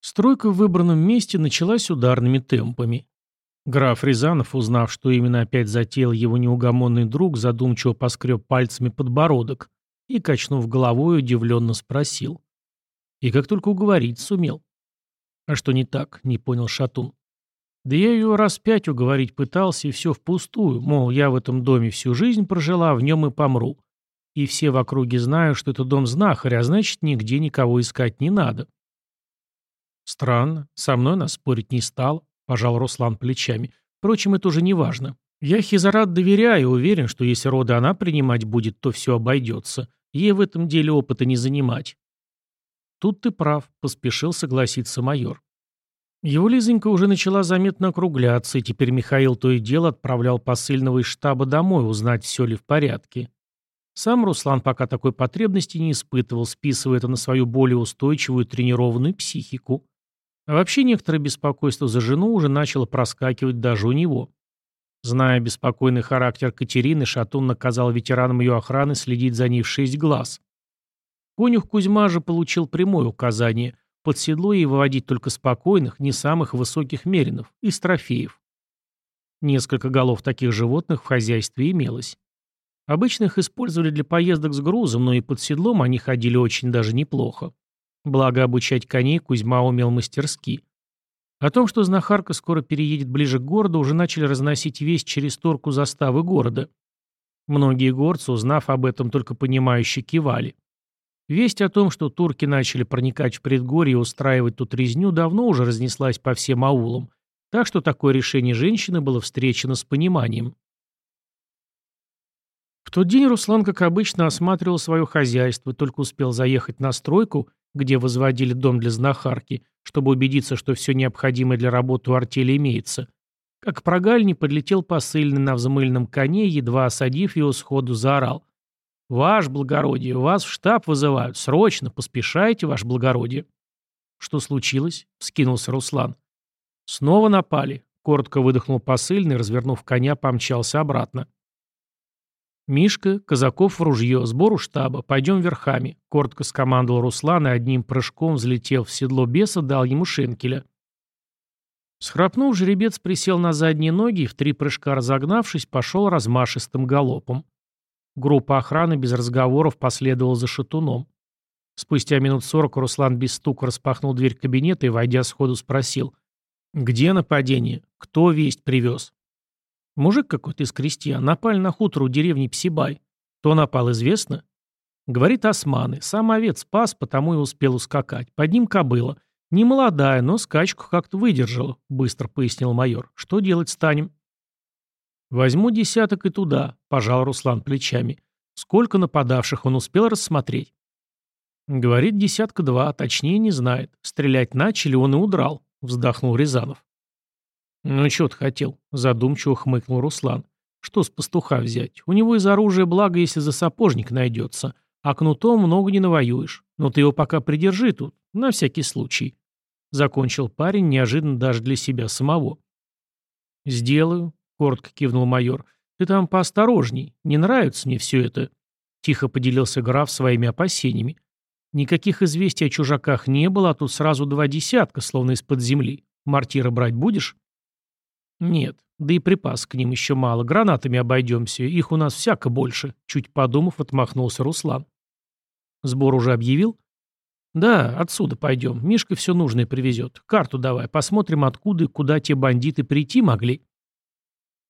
Стройка в выбранном месте началась ударными темпами. Граф Рязанов, узнав, что именно опять затеял его неугомонный друг, задумчиво поскреб пальцами подбородок и, качнув головой, удивленно спросил. И как только уговорить сумел. «А что не так?» — не понял Шатун. «Да я ее раз пять уговорить пытался, и все впустую, мол, я в этом доме всю жизнь прожила, в нем и помру. И все в округе знают, что это дом знахаря, а значит, нигде никого искать не надо». «Странно. Со мной она спорить не стал», — пожал Руслан плечами. «Впрочем, это уже не важно. Я Хизарат доверяю и уверен, что если роды она принимать будет, то все обойдется. Ей в этом деле опыта не занимать». «Тут ты прав», — поспешил согласиться майор. Его Лизонька уже начала заметно округляться, и теперь Михаил то и дело отправлял посыльного из штаба домой узнать, все ли в порядке. Сам Руслан пока такой потребности не испытывал, списывая это на свою более устойчивую тренированную психику. А вообще некоторое беспокойство за жену уже начало проскакивать даже у него. Зная беспокойный характер Катерины, Шатун наказал ветеранам ее охраны следить за ней в шесть глаз. Конюх Кузьма же получил прямое указание под седло и выводить только спокойных, не самых высоких меринов, из трофеев. Несколько голов таких животных в хозяйстве имелось. Обычно их использовали для поездок с грузом, но и под седлом они ходили очень даже неплохо. Благо обучать коней Кузьма умел мастерски. О том, что знахарка скоро переедет ближе к городу, уже начали разносить весть через торку заставы города. Многие горцы, узнав об этом, только понимающе кивали. Весть о том, что турки начали проникать в предгорье и устраивать тут резню, давно уже разнеслась по всем аулам, так что такое решение женщины было встречено с пониманием. В тот день Руслан, как обычно, осматривал свое хозяйство, только успел заехать на стройку где возводили дом для знахарки, чтобы убедиться, что все необходимое для работы у артели имеется, как к прогальне подлетел посыльный на взмыльном коне, едва осадив его сходу, заорал. «Ваш благородие, вас в штаб вызывают. Срочно, поспешайте, ваш благородие». «Что случилось?» — вскинулся Руслан. «Снова напали», — коротко выдохнул посыльный, развернув коня, помчался обратно. «Мишка, Казаков в ружье, сбору штаба, пойдем верхами», — коротко скомандовал Руслан и одним прыжком, взлетев в седло беса, дал ему шенкеля. Схрапнув, жеребец присел на задние ноги и, в три прыжка разогнавшись, пошел размашистым галопом. Группа охраны без разговоров последовала за шатуном. Спустя минут сорок Руслан без стука распахнул дверь кабинета и, войдя сходу, спросил. «Где нападение? Кто весть привез?» Мужик какой-то из крестьян напали на хутор у деревни Псибай. Кто напал, известно? Говорит османы. Сам овец спас, потому и успел ускакать. Под ним кобыла. Не молодая, но скачку как-то выдержала, быстро пояснил майор. Что делать станем? Возьму десяток и туда, пожал Руслан плечами. Сколько нападавших он успел рассмотреть? Говорит, десятка два, точнее не знает. Стрелять начали, он и удрал, вздохнул Рязанов. «Ну что ты хотел?» – задумчиво хмыкнул Руслан. «Что с пастуха взять? У него из оружия благо, если за сапожник найдется. А кнутом много не навоюешь. Но ты его пока придержи тут, на всякий случай». Закончил парень, неожиданно даже для себя самого. «Сделаю», — коротко кивнул майор. «Ты там поосторожней. Не нравится мне все это». Тихо поделился граф своими опасениями. Никаких известий о чужаках не было, а тут сразу два десятка, словно из-под земли. Мартира брать будешь? «Нет, да и припас к ним еще мало. Гранатами обойдемся, их у нас всяко больше», — чуть подумав, отмахнулся Руслан. «Сбор уже объявил?» «Да, отсюда пойдем. Мишка все нужное привезет. Карту давай, посмотрим, откуда и куда те бандиты прийти могли».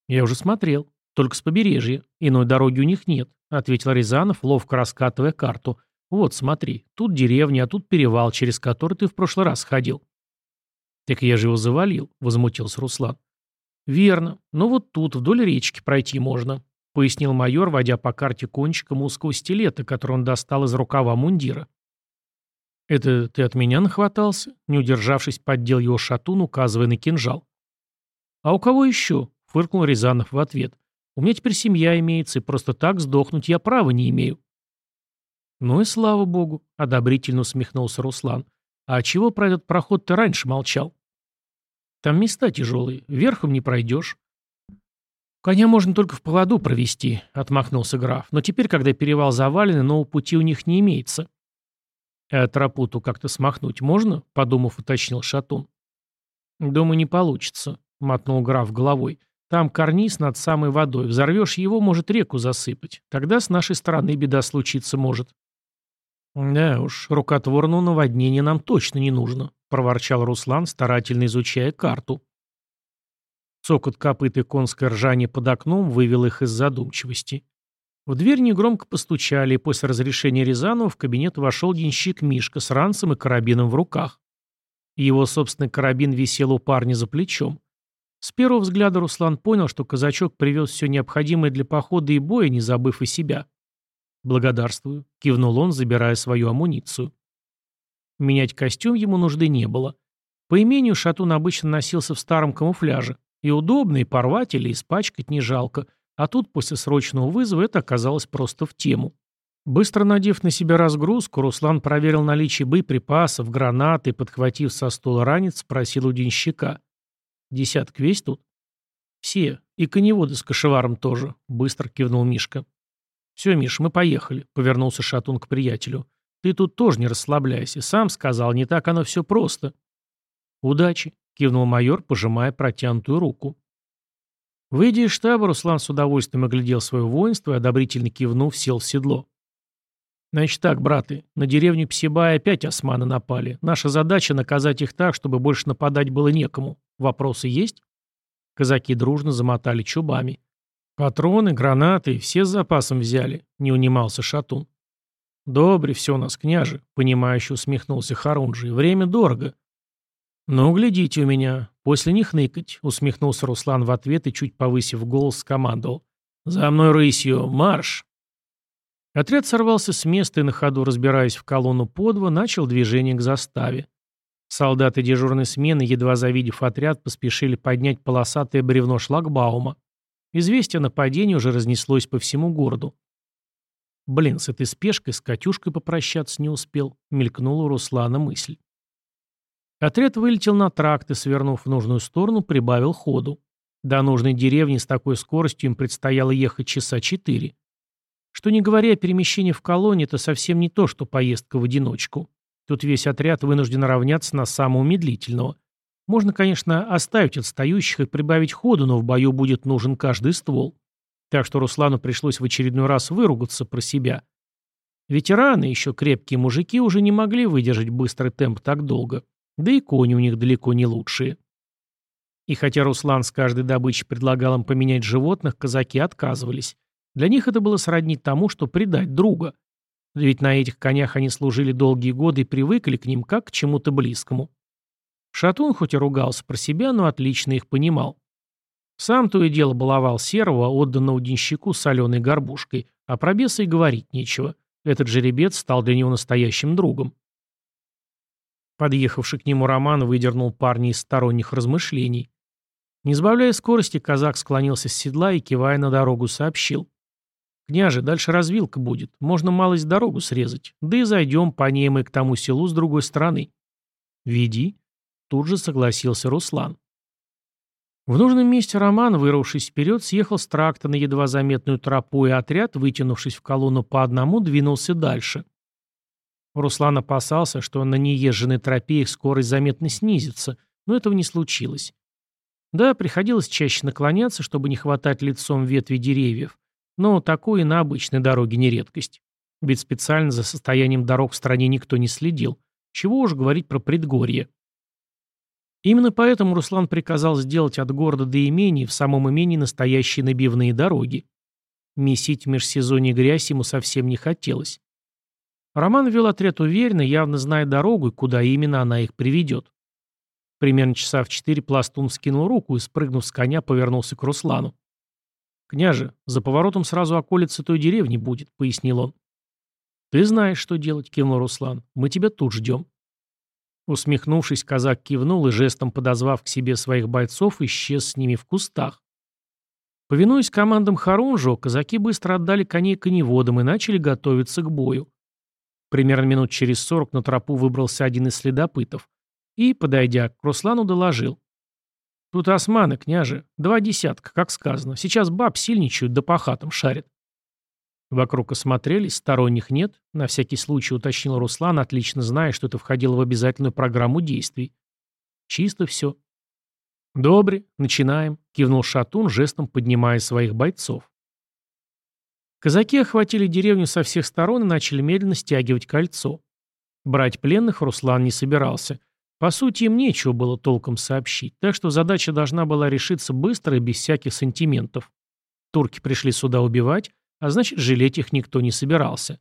«Я уже смотрел. Только с побережья. Иной дороги у них нет», — ответил Рязанов, ловко раскатывая карту. «Вот, смотри, тут деревня, а тут перевал, через который ты в прошлый раз ходил». «Так я же его завалил», — возмутился Руслан. «Верно. Но вот тут, вдоль речки, пройти можно», — пояснил майор, водя по карте кончиком узкого стилета, который он достал из рукава мундира. «Это ты от меня нахватался?» Не удержавшись, поддел его шатун, указывая на кинжал. «А у кого еще?» — фыркнул Рязанов в ответ. «У меня теперь семья имеется, и просто так сдохнуть я права не имею». «Ну и слава богу», — одобрительно усмехнулся Руслан. «А чего про этот проход ты раньше молчал?» Там места тяжелые, верхом не пройдешь. Коня можно только в поводу провести, отмахнулся граф. Но теперь, когда перевал завален, нового пути у них не имеется. «А тропу-то как-то смахнуть можно?» — подумав, уточнил Шатун. «Думаю, не получится», — мотнул граф головой. «Там карниз над самой водой. Взорвешь его, может реку засыпать. Тогда с нашей стороны беда случиться может». «Да уж, рукотворного наводнения нам точно не нужно», — проворчал Руслан, старательно изучая карту. Цокот копыт и конское ржание под окном вывел их из задумчивости. В дверь негромко постучали, и после разрешения Рязанова в кабинет вошел денщик Мишка с ранцем и карабином в руках. Его собственный карабин висел у парня за плечом. С первого взгляда Руслан понял, что казачок привез все необходимое для похода и боя, не забыв и себя. «Благодарствую», — кивнул он, забирая свою амуницию. Менять костюм ему нужды не было. По имению Шатун обычно носился в старом камуфляже. И удобно, и порвать или испачкать не жалко. А тут после срочного вызова это оказалось просто в тему. Быстро надев на себя разгрузку, Руслан проверил наличие боеприпасов, гранаты, подхватив со стула ранец, спросил у денщика. «Десяток весь тут?» «Все. И коневоды с кошеваром тоже», — быстро кивнул Мишка. «Все, Миш, мы поехали», — повернулся Шатун к приятелю. «Ты тут тоже не расслабляйся. Сам сказал, не так оно все просто». «Удачи», — кивнул майор, пожимая протянутую руку. Выйдя из штаба, Руслан с удовольствием оглядел свое воинство и, одобрительно кивнув, сел в седло. «Значит так, браты, на деревню Псибая опять османы напали. Наша задача — наказать их так, чтобы больше нападать было некому. Вопросы есть?» Казаки дружно замотали чубами. «Патроны, гранаты, все с запасом взяли», — не унимался Шатун. «Добре все у нас, княже», — понимающе усмехнулся Харунжий. «Время дорого». «Ну, глядите у меня. После них ныкать», — усмехнулся Руслан в ответ и, чуть повысив голос, скомандовал. «За мной рысью! Марш!» Отряд сорвался с места и на ходу, разбираясь в колонну подва, начал движение к заставе. Солдаты дежурной смены, едва завидев отряд, поспешили поднять полосатое бревно шлагбаума. Известие о нападении уже разнеслось по всему городу. «Блин, с этой спешкой с Катюшкой попрощаться не успел», — мелькнула у Руслана мысль. Отряд вылетел на тракт и, свернув в нужную сторону, прибавил ходу. До нужной деревни с такой скоростью им предстояло ехать часа четыре. Что не говоря о перемещении в колонии, это совсем не то, что поездка в одиночку. Тут весь отряд вынужден равняться на самого медлительного. Можно, конечно, оставить отстающих и прибавить ходу, но в бою будет нужен каждый ствол. Так что Руслану пришлось в очередной раз выругаться про себя. Ветераны, еще крепкие мужики, уже не могли выдержать быстрый темп так долго. Да и кони у них далеко не лучшие. И хотя Руслан с каждой добычей предлагал им поменять животных, казаки отказывались. Для них это было сродни тому, что предать друга. Ведь на этих конях они служили долгие годы и привыкли к ним как к чему-то близкому. Шатун хоть и ругался про себя, но отлично их понимал. Сам то и дело баловал серого, отданного денщику соленой горбушкой, а про беса и говорить нечего. Этот жеребец стал для него настоящим другом. Подъехавший к нему Роман выдернул парня из сторонних размышлений. Не сбавляя скорости, казак склонился с седла и, кивая на дорогу, сообщил. «Княже, дальше развилка будет. Можно малость дорогу срезать. Да и зайдем по ней мы к тому селу с другой стороны». «Веди», Тут же согласился Руслан. В нужном месте Роман, вырвавшись вперед, съехал с тракта на едва заметную тропу, и отряд, вытянувшись в колонну по одному, двинулся дальше. Руслан опасался, что на неезженной тропе их скорость заметно снизится, но этого не случилось. Да, приходилось чаще наклоняться, чтобы не хватать лицом ветви деревьев, но такое и на обычной дороге не редкость. Ведь специально за состоянием дорог в стране никто не следил. Чего уж говорить про предгорье. Именно поэтому Руслан приказал сделать от города до имений в самом имении настоящие набивные дороги. Месить в межсезонье грязь ему совсем не хотелось. Роман вел отряд уверенно, явно зная дорогу и куда именно она их приведет. Примерно часа в четыре пластун скинул руку и, спрыгнув с коня, повернулся к Руслану. «Княже, за поворотом сразу околица той деревни будет», — пояснил он. «Ты знаешь, что делать», — кивнул Руслан. «Мы тебя тут ждем». Усмехнувшись, казак кивнул и, жестом подозвав к себе своих бойцов, исчез с ними в кустах. Повинуясь командам Харунжо, казаки быстро отдали коней коневодам и начали готовиться к бою. Примерно минут через сорок на тропу выбрался один из следопытов и, подойдя к Руслану, доложил. «Тут османы, княже. Два десятка, как сказано. Сейчас баб сильничают, да по хатам шарят». Вокруг осмотрелись, сторонних нет, на всякий случай уточнил Руслан, отлично зная, что это входило в обязательную программу действий. Чисто все. «Добре, начинаем», — кивнул Шатун, жестом поднимая своих бойцов. Казаки охватили деревню со всех сторон и начали медленно стягивать кольцо. Брать пленных Руслан не собирался. По сути, им нечего было толком сообщить, так что задача должна была решиться быстро и без всяких сантиментов. Турки пришли сюда убивать, а значит, жалеть их никто не собирался.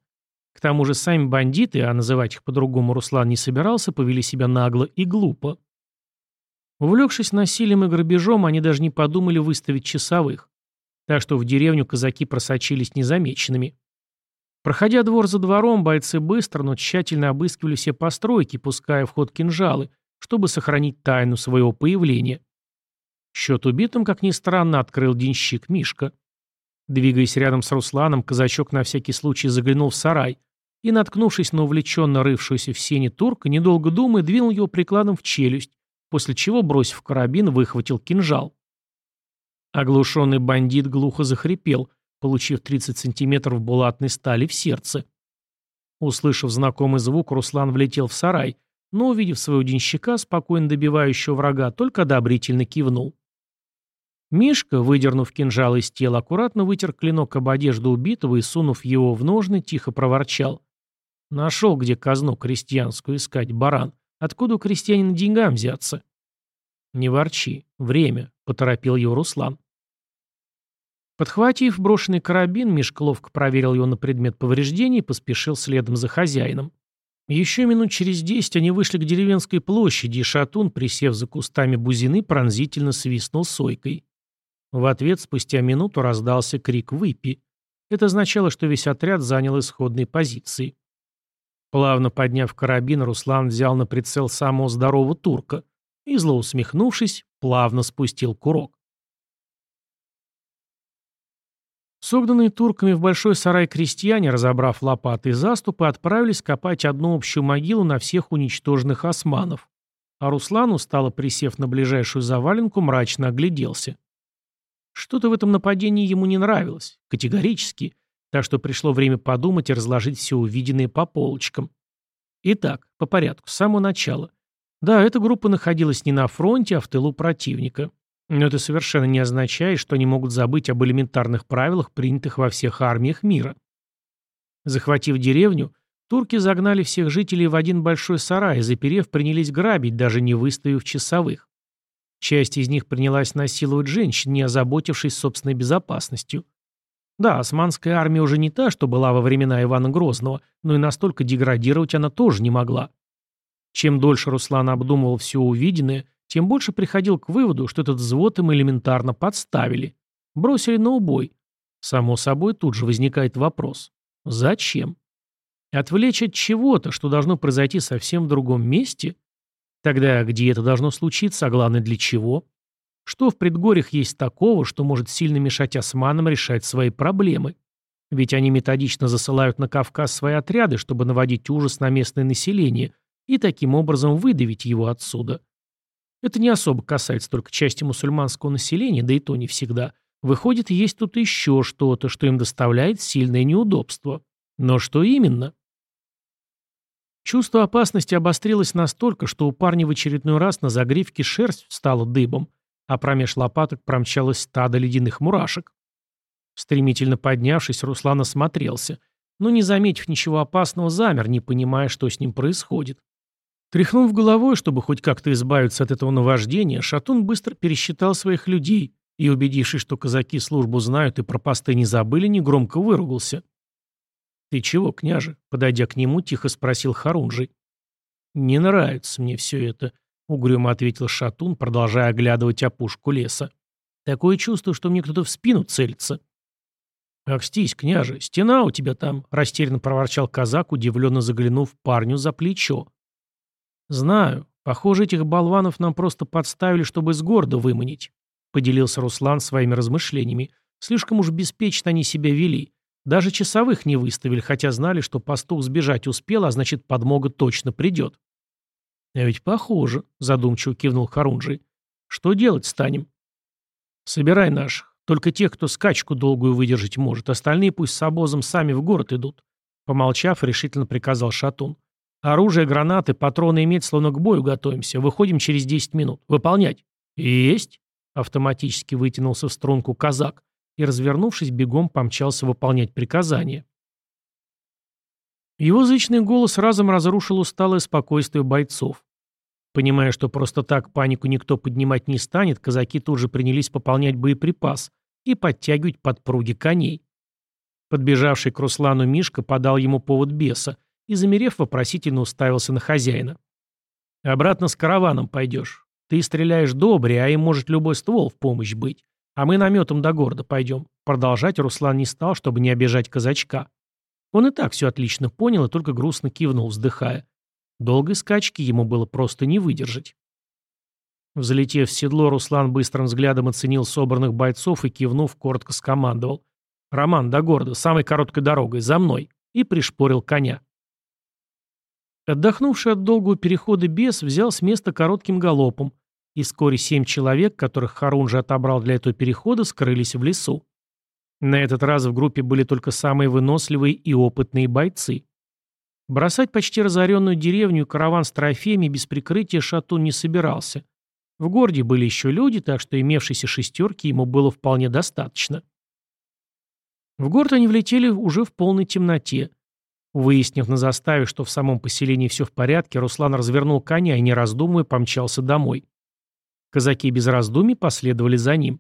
К тому же сами бандиты, а называть их по-другому Руслан не собирался, повели себя нагло и глупо. Увлекшись насилием и грабежом, они даже не подумали выставить часовых. Так что в деревню казаки просочились незамеченными. Проходя двор за двором, бойцы быстро, но тщательно обыскивали все постройки, пуская в ход кинжалы, чтобы сохранить тайну своего появления. Счет убитым, как ни странно, открыл денщик Мишка. Двигаясь рядом с Русланом, казачок на всякий случай заглянул в сарай и, наткнувшись на увлеченно рывшуюся в сене турка, недолго думая, двинул его прикладом в челюсть, после чего, бросив карабин, выхватил кинжал. Оглушенный бандит глухо захрипел, получив 30 сантиметров булатной стали в сердце. Услышав знакомый звук, Руслан влетел в сарай, но, увидев своего денщика, спокойно добивающего врага, только одобрительно кивнул. Мишка, выдернув кинжал из тела, аккуратно вытер клинок об одежду убитого и, сунув его в ножны, тихо проворчал. «Нашел, где казну крестьянскую искать, баран. Откуда у крестьянина деньгам взяться?» «Не ворчи. Время», — поторопил его Руслан. Подхватив брошенный карабин, Мишка ловко проверил его на предмет повреждений и поспешил следом за хозяином. Еще минут через десять они вышли к деревенской площади, и Шатун, присев за кустами бузины, пронзительно свистнул сойкой. В ответ спустя минуту раздался крик «Выпи!». Это означало, что весь отряд занял исходные позиции. Плавно подняв карабин, Руслан взял на прицел самого здорового турка и, зло усмехнувшись, плавно спустил курок. Согнанные турками в большой сарай крестьяне, разобрав лопаты и заступы, отправились копать одну общую могилу на всех уничтоженных османов. А Руслан, устало присев на ближайшую заваленку, мрачно огляделся. Что-то в этом нападении ему не нравилось, категорически, так что пришло время подумать и разложить все увиденное по полочкам. Итак, по порядку, с самого начала. Да, эта группа находилась не на фронте, а в тылу противника. Но это совершенно не означает, что они могут забыть об элементарных правилах, принятых во всех армиях мира. Захватив деревню, турки загнали всех жителей в один большой сарай заперев, принялись грабить, даже не выставив часовых. Часть из них принялась насиловать женщин, не озаботившись собственной безопасностью. Да, османская армия уже не та, что была во времена Ивана Грозного, но и настолько деградировать она тоже не могла. Чем дольше Руслан обдумывал все увиденное, тем больше приходил к выводу, что этот взвод им элементарно подставили. Бросили на убой. Само собой, тут же возникает вопрос. Зачем? Отвлечь от чего-то, что должно произойти совсем в другом месте – Тогда где это должно случиться, а главное для чего? Что в предгорьях есть такого, что может сильно мешать османам решать свои проблемы? Ведь они методично засылают на Кавказ свои отряды, чтобы наводить ужас на местное население и таким образом выдавить его отсюда. Это не особо касается только части мусульманского населения, да и то не всегда. Выходит, есть тут еще что-то, что им доставляет сильное неудобство. Но что именно? Чувство опасности обострилось настолько, что у парня в очередной раз на загривке шерсть встала дыбом, а промеж лопаток промчалось стадо ледяных мурашек. Стремительно поднявшись, Руслан осмотрелся, но, не заметив ничего опасного, замер, не понимая, что с ним происходит. Тряхнув головой, чтобы хоть как-то избавиться от этого наваждения, Шатун быстро пересчитал своих людей и, убедившись, что казаки службу знают и про посты не забыли, негромко выругался. «Ты чего, княже?» — подойдя к нему, тихо спросил Харунжий. «Не нравится мне все это», — угрюмо ответил Шатун, продолжая оглядывать опушку леса. «Такое чувство, что мне кто-то в спину целится». «Акстись, княже, стена у тебя там», — растерянно проворчал казак, удивленно заглянув парню за плечо. «Знаю. Похоже, этих болванов нам просто подставили, чтобы с города выманить», — поделился Руслан своими размышлениями. «Слишком уж беспечно они себя вели. Даже часовых не выставили, хотя знали, что пастух сбежать успел, а значит, подмога точно придет. «А ведь похоже», — задумчиво кивнул Харунжий. «Что делать станем?» «Собирай наших. Только те, кто скачку долгую выдержать может, остальные пусть с обозом сами в город идут. Помолчав, решительно приказал Шатун. Оружие, гранаты, патроны иметь, словно к бою готовимся. Выходим через 10 минут. Выполнять. Есть. Автоматически вытянулся в струнку казак и, развернувшись, бегом помчался выполнять приказание. Его зычный голос разом разрушил усталое спокойствие бойцов. Понимая, что просто так панику никто поднимать не станет, казаки тут же принялись пополнять боеприпас и подтягивать подпруги коней. Подбежавший к Руслану Мишка подал ему повод беса и, замерев, вопросительно уставился на хозяина. «Обратно с караваном пойдешь. Ты стреляешь добре, а им может любой ствол в помощь быть. А мы наметом до города пойдем». Продолжать Руслан не стал, чтобы не обижать казачка. Он и так все отлично понял и только грустно кивнул, вздыхая. Долгой скачки ему было просто не выдержать. Взлетев в седло, Руслан быстрым взглядом оценил собранных бойцов и, кивнув, коротко скомандовал. «Роман, до города, самой короткой дорогой, за мной!» и пришпорил коня. Отдохнувший от долгого перехода бес взял с места коротким галопом, и вскоре семь человек, которых Харун же отобрал для этого перехода, скрылись в лесу. На этот раз в группе были только самые выносливые и опытные бойцы. Бросать почти разоренную деревню караван с трофеями без прикрытия Шатун не собирался. В городе были еще люди, так что имевшейся шестерки ему было вполне достаточно. В город они влетели уже в полной темноте. Выяснив на заставе, что в самом поселении все в порядке, Руслан развернул коня и, не раздумывая, помчался домой. Казаки без раздумий последовали за ним.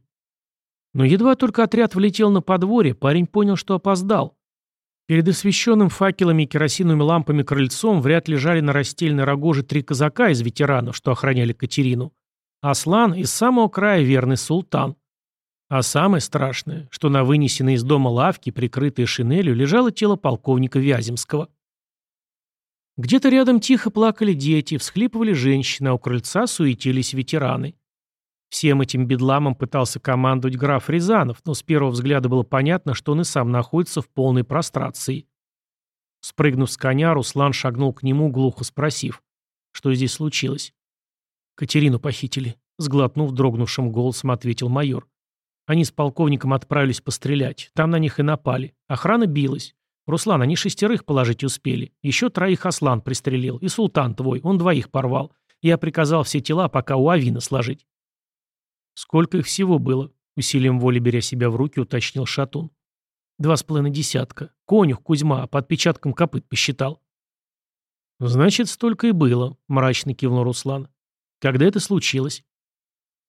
Но едва только отряд влетел на подворье, парень понял, что опоздал. Перед освещенным факелами и керосиновыми лампами крыльцом вряд лежали на растельной рогоже три казака из ветеранов, что охраняли Катерину. Аслан из самого края верный султан. А самое страшное, что на вынесенной из дома лавке, прикрытой шинелью, лежало тело полковника Вяземского. Где-то рядом тихо плакали дети, всхлипывали женщины, а у крыльца суетились ветераны. Всем этим бедламом пытался командовать граф Рязанов, но с первого взгляда было понятно, что он и сам находится в полной прострации. Спрыгнув с коня, Руслан шагнул к нему, глухо спросив, что здесь случилось. «Катерину похитили», — сглотнув дрогнувшим голосом, ответил майор. «Они с полковником отправились пострелять. Там на них и напали. Охрана билась. Руслан, они шестерых положить успели. Еще троих Аслан пристрелил. И султан твой, он двоих порвал. Я приказал все тела пока у Авина сложить. «Сколько их всего было?» — усилием воли беря себя в руки, уточнил Шатун. «Два с половиной десятка. Конюх Кузьма по отпечаткам копыт посчитал». «Значит, столько и было», — мрачно кивнул Руслан. «Когда это случилось?»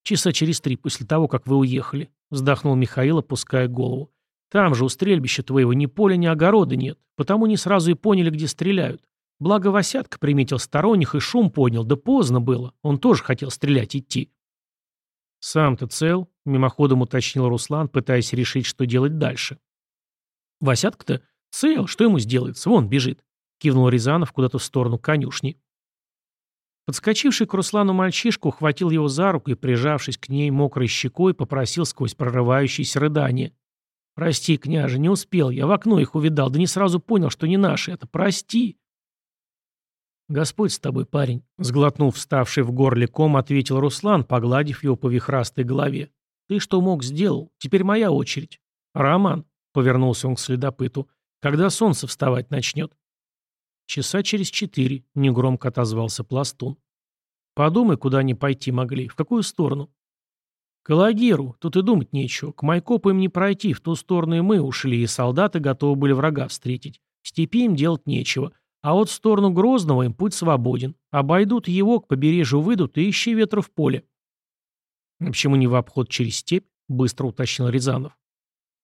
«Часа через три после того, как вы уехали», — вздохнул Михаил, опуская голову. «Там же у стрельбища твоего ни поля, ни огорода нет, потому не сразу и поняли, где стреляют. Благо Васятка приметил сторонних и шум поднял, да поздно было, он тоже хотел стрелять идти». «Сам-то цел?» — мимоходом уточнил Руслан, пытаясь решить, что делать дальше. «Васятка-то цел, что ему сделается? Вон бежит», — кивнул Рязанов куда-то в сторону конюшни. Подскочивший к Руслану мальчишку ухватил его за руку и, прижавшись к ней мокрой щекой, попросил сквозь прорывающееся рыдание. «Прости, княже, не успел. Я в окно их увидал, да не сразу понял, что не наши. Это прости». «Господь с тобой, парень», — сглотнув вставший в горле ком, ответил Руслан, погладив его по вихрастой голове. «Ты что мог, сделал. Теперь моя очередь». «Роман», — повернулся он к следопыту, — «когда солнце вставать начнет?» «Часа через четыре», — негромко отозвался пластун. «Подумай, куда они пойти могли, в какую сторону?» «К Лагеру, тут и думать нечего. К Майкопу им не пройти, в ту сторону и мы ушли, и солдаты готовы были врага встретить. В степи им делать нечего. А вот в сторону Грозного им путь свободен. Обойдут его, к побережью выйдут и ищи ветра в поле. «Почему не в обход через степь?» — быстро уточнил Рязанов.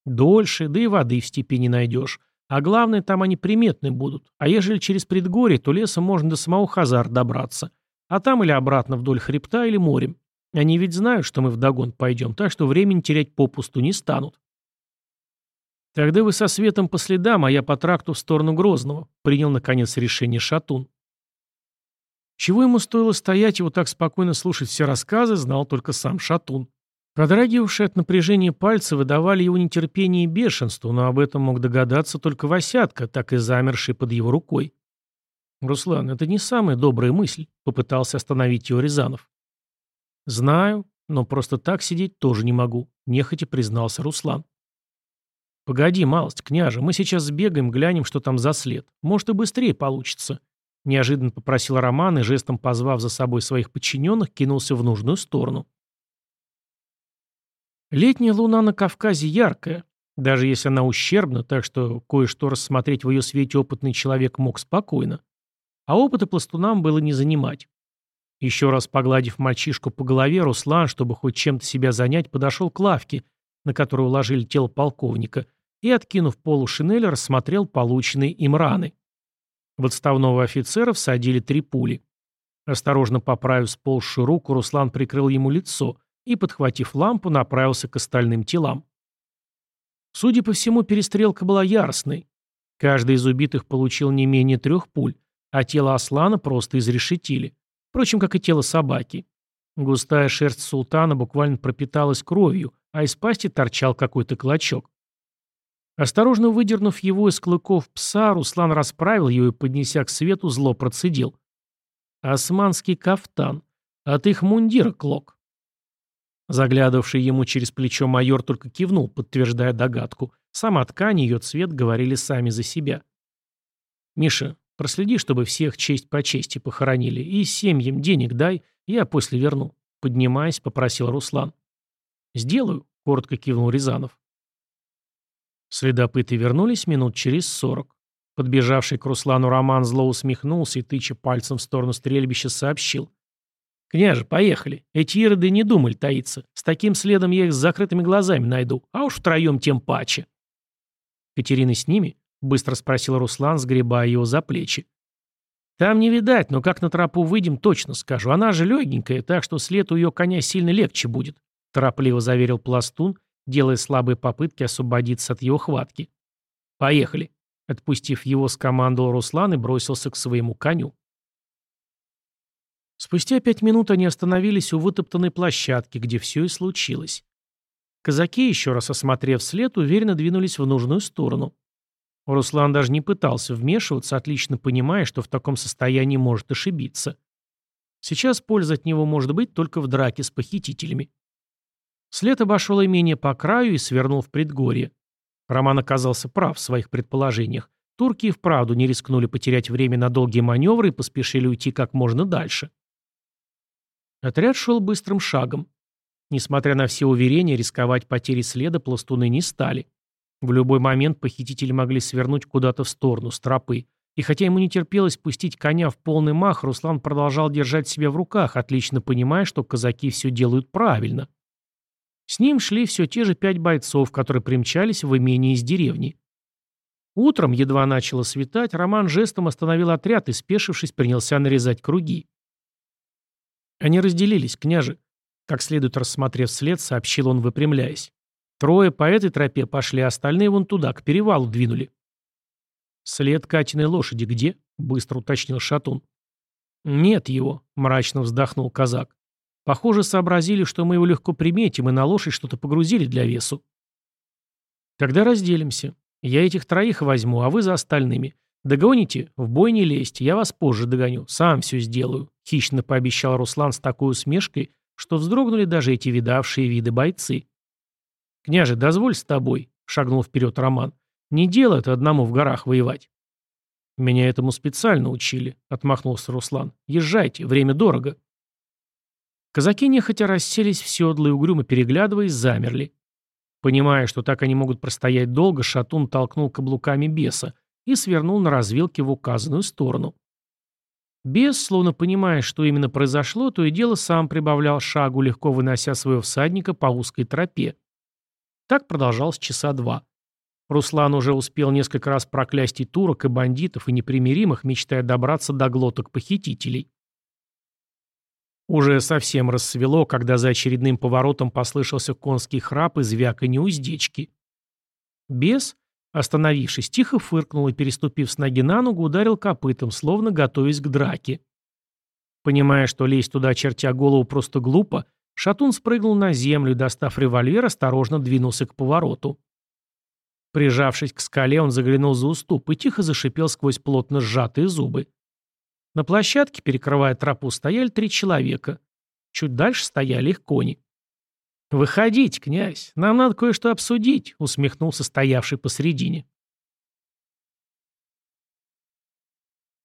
«Дольше, да и воды в степи не найдешь. А главное, там они приметны будут. А ежели через предгорье, то лесом можно до самого Хазар добраться. А там или обратно вдоль хребта, или морем. Они ведь знают, что мы вдогон пойдем, так что времени терять попусту не станут. «Тогда вы со светом по следам, а я по тракту в сторону Грозного», — принял, наконец, решение Шатун. Чего ему стоило стоять и вот так спокойно слушать все рассказы, знал только сам Шатун. Подрагивавшие от напряжения пальцы выдавали его нетерпение и бешенство, но об этом мог догадаться только Васятка, так и замерший под его рукой. «Руслан, это не самая добрая мысль», — попытался остановить его Рязанов. «Знаю, Но просто так сидеть тоже не могу, нехотя признался Руслан. «Погоди, малость, княже, мы сейчас сбегаем, глянем, что там за след. Может, и быстрее получится». Неожиданно попросил Роман и, жестом позвав за собой своих подчиненных, кинулся в нужную сторону. Летняя луна на Кавказе яркая, даже если она ущербна, так что кое-что рассмотреть в ее свете опытный человек мог спокойно. А опыта пластунам было не занимать. Еще раз погладив мальчишку по голове, Руслан, чтобы хоть чем-то себя занять, подошел к лавке, на которую уложили тело полковника, и, откинув полу шинеля, рассмотрел полученные им раны. В отставного офицера всадили три пули. Осторожно поправив сползшую руку, Руслан прикрыл ему лицо и, подхватив лампу, направился к остальным телам. Судя по всему, перестрелка была яростной. Каждый из убитых получил не менее трех пуль, а тело Аслана просто изрешетили. Впрочем, как и тело собаки. Густая шерсть султана буквально пропиталась кровью, а из пасти торчал какой-то клочок. Осторожно выдернув его из клыков пса, Руслан расправил ее и, поднеся к свету, зло процедил. «Османский кафтан. От их мундира клок». Заглядывавший ему через плечо майор только кивнул, подтверждая догадку. Сама ткань и ее цвет говорили сами за себя. «Миша, проследи, чтобы всех честь по чести похоронили, и семьям денег дай, я после верну», — поднимаясь, попросил Руслан. «Сделаю», — коротко кивнул Рязанов. Следопыты вернулись минут через сорок. Подбежавший к Руслану Роман зло усмехнулся и, тыча пальцем в сторону стрельбища, сообщил. «Княже, поехали. Эти ироды не думали таиться. С таким следом я их с закрытыми глазами найду, а уж втроем тем паче». «Катерина с ними?» — быстро спросил Руслан, сгребая его за плечи. «Там не видать, но как на тропу выйдем, точно скажу. Она же легенькая, так что след у ее коня сильно легче будет», — торопливо заверил Пластун, делая слабые попытки освободиться от его хватки. «Поехали!» Отпустив его, скомандовал Руслан и бросился к своему коню. Спустя пять минут они остановились у вытоптанной площадки, где все и случилось. Казаки, еще раз осмотрев след, уверенно двинулись в нужную сторону. Руслан даже не пытался вмешиваться, отлично понимая, что в таком состоянии может ошибиться. Сейчас польза от него может быть только в драке с похитителями. След обошел имение по краю и свернул в предгорье. Роман оказался прав в своих предположениях. Турки и вправду не рискнули потерять время на долгие маневры и поспешили уйти как можно дальше. Отряд шел быстрым шагом. Несмотря на все уверения, рисковать потерей следа пластуны не стали. В любой момент похитители могли свернуть куда-то в сторону, с тропы. И хотя ему не терпелось пустить коня в полный мах, Руслан продолжал держать себя в руках, отлично понимая, что казаки все делают правильно. С ним шли все те же пять бойцов, которые примчались в имение из деревни. Утром, едва начало светать, Роман жестом остановил отряд и, спешившись, принялся нарезать круги. Они разделились, княже. Как следует рассмотрев след, сообщил он, выпрямляясь. Трое по этой тропе пошли, а остальные вон туда, к перевалу двинули. «След Катиной лошади где?» — быстро уточнил Шатун. «Нет его», — мрачно вздохнул казак. Похоже, сообразили, что мы его легко приметим, и на лошадь что-то погрузили для весу. Тогда разделимся. Я этих троих возьму, а вы за остальными. Догоните, в бой не лезьте, я вас позже догоню, сам все сделаю», — хищно пообещал Руслан с такой усмешкой, что вздрогнули даже эти видавшие виды бойцы. «Княже, дозволь с тобой», — шагнул вперед Роман. «Не дело это одному в горах воевать». «Меня этому специально учили», — отмахнулся Руслан. «Езжайте, время дорого». Казаки нехотя расселись в седло и угрюмо переглядываясь, замерли. Понимая, что так они могут простоять долго, Шатун толкнул каблуками беса и свернул на развилке в указанную сторону. Бес, словно понимая, что именно произошло, то и дело сам прибавлял шагу, легко вынося своего всадника по узкой тропе. Так продолжалось часа два. Руслан уже успел несколько раз проклясть и турок, и бандитов, и непримиримых, мечтая добраться до глоток похитителей. Уже совсем рассвело, когда за очередным поворотом послышался конский храп и звяканье уздечки. Бес, остановившись, тихо фыркнул и, переступив с ноги на ногу, ударил копытом, словно готовясь к драке. Понимая, что лезть туда, чертя голову, просто глупо, Шатун спрыгнул на землю достав револьвер, осторожно двинулся к повороту. Прижавшись к скале, он заглянул за уступ и тихо зашипел сквозь плотно сжатые зубы. На площадке, перекрывая тропу, стояли три человека. Чуть дальше стояли их кони. «Выходите, князь, нам надо кое-что обсудить», — усмехнулся стоявший посредине.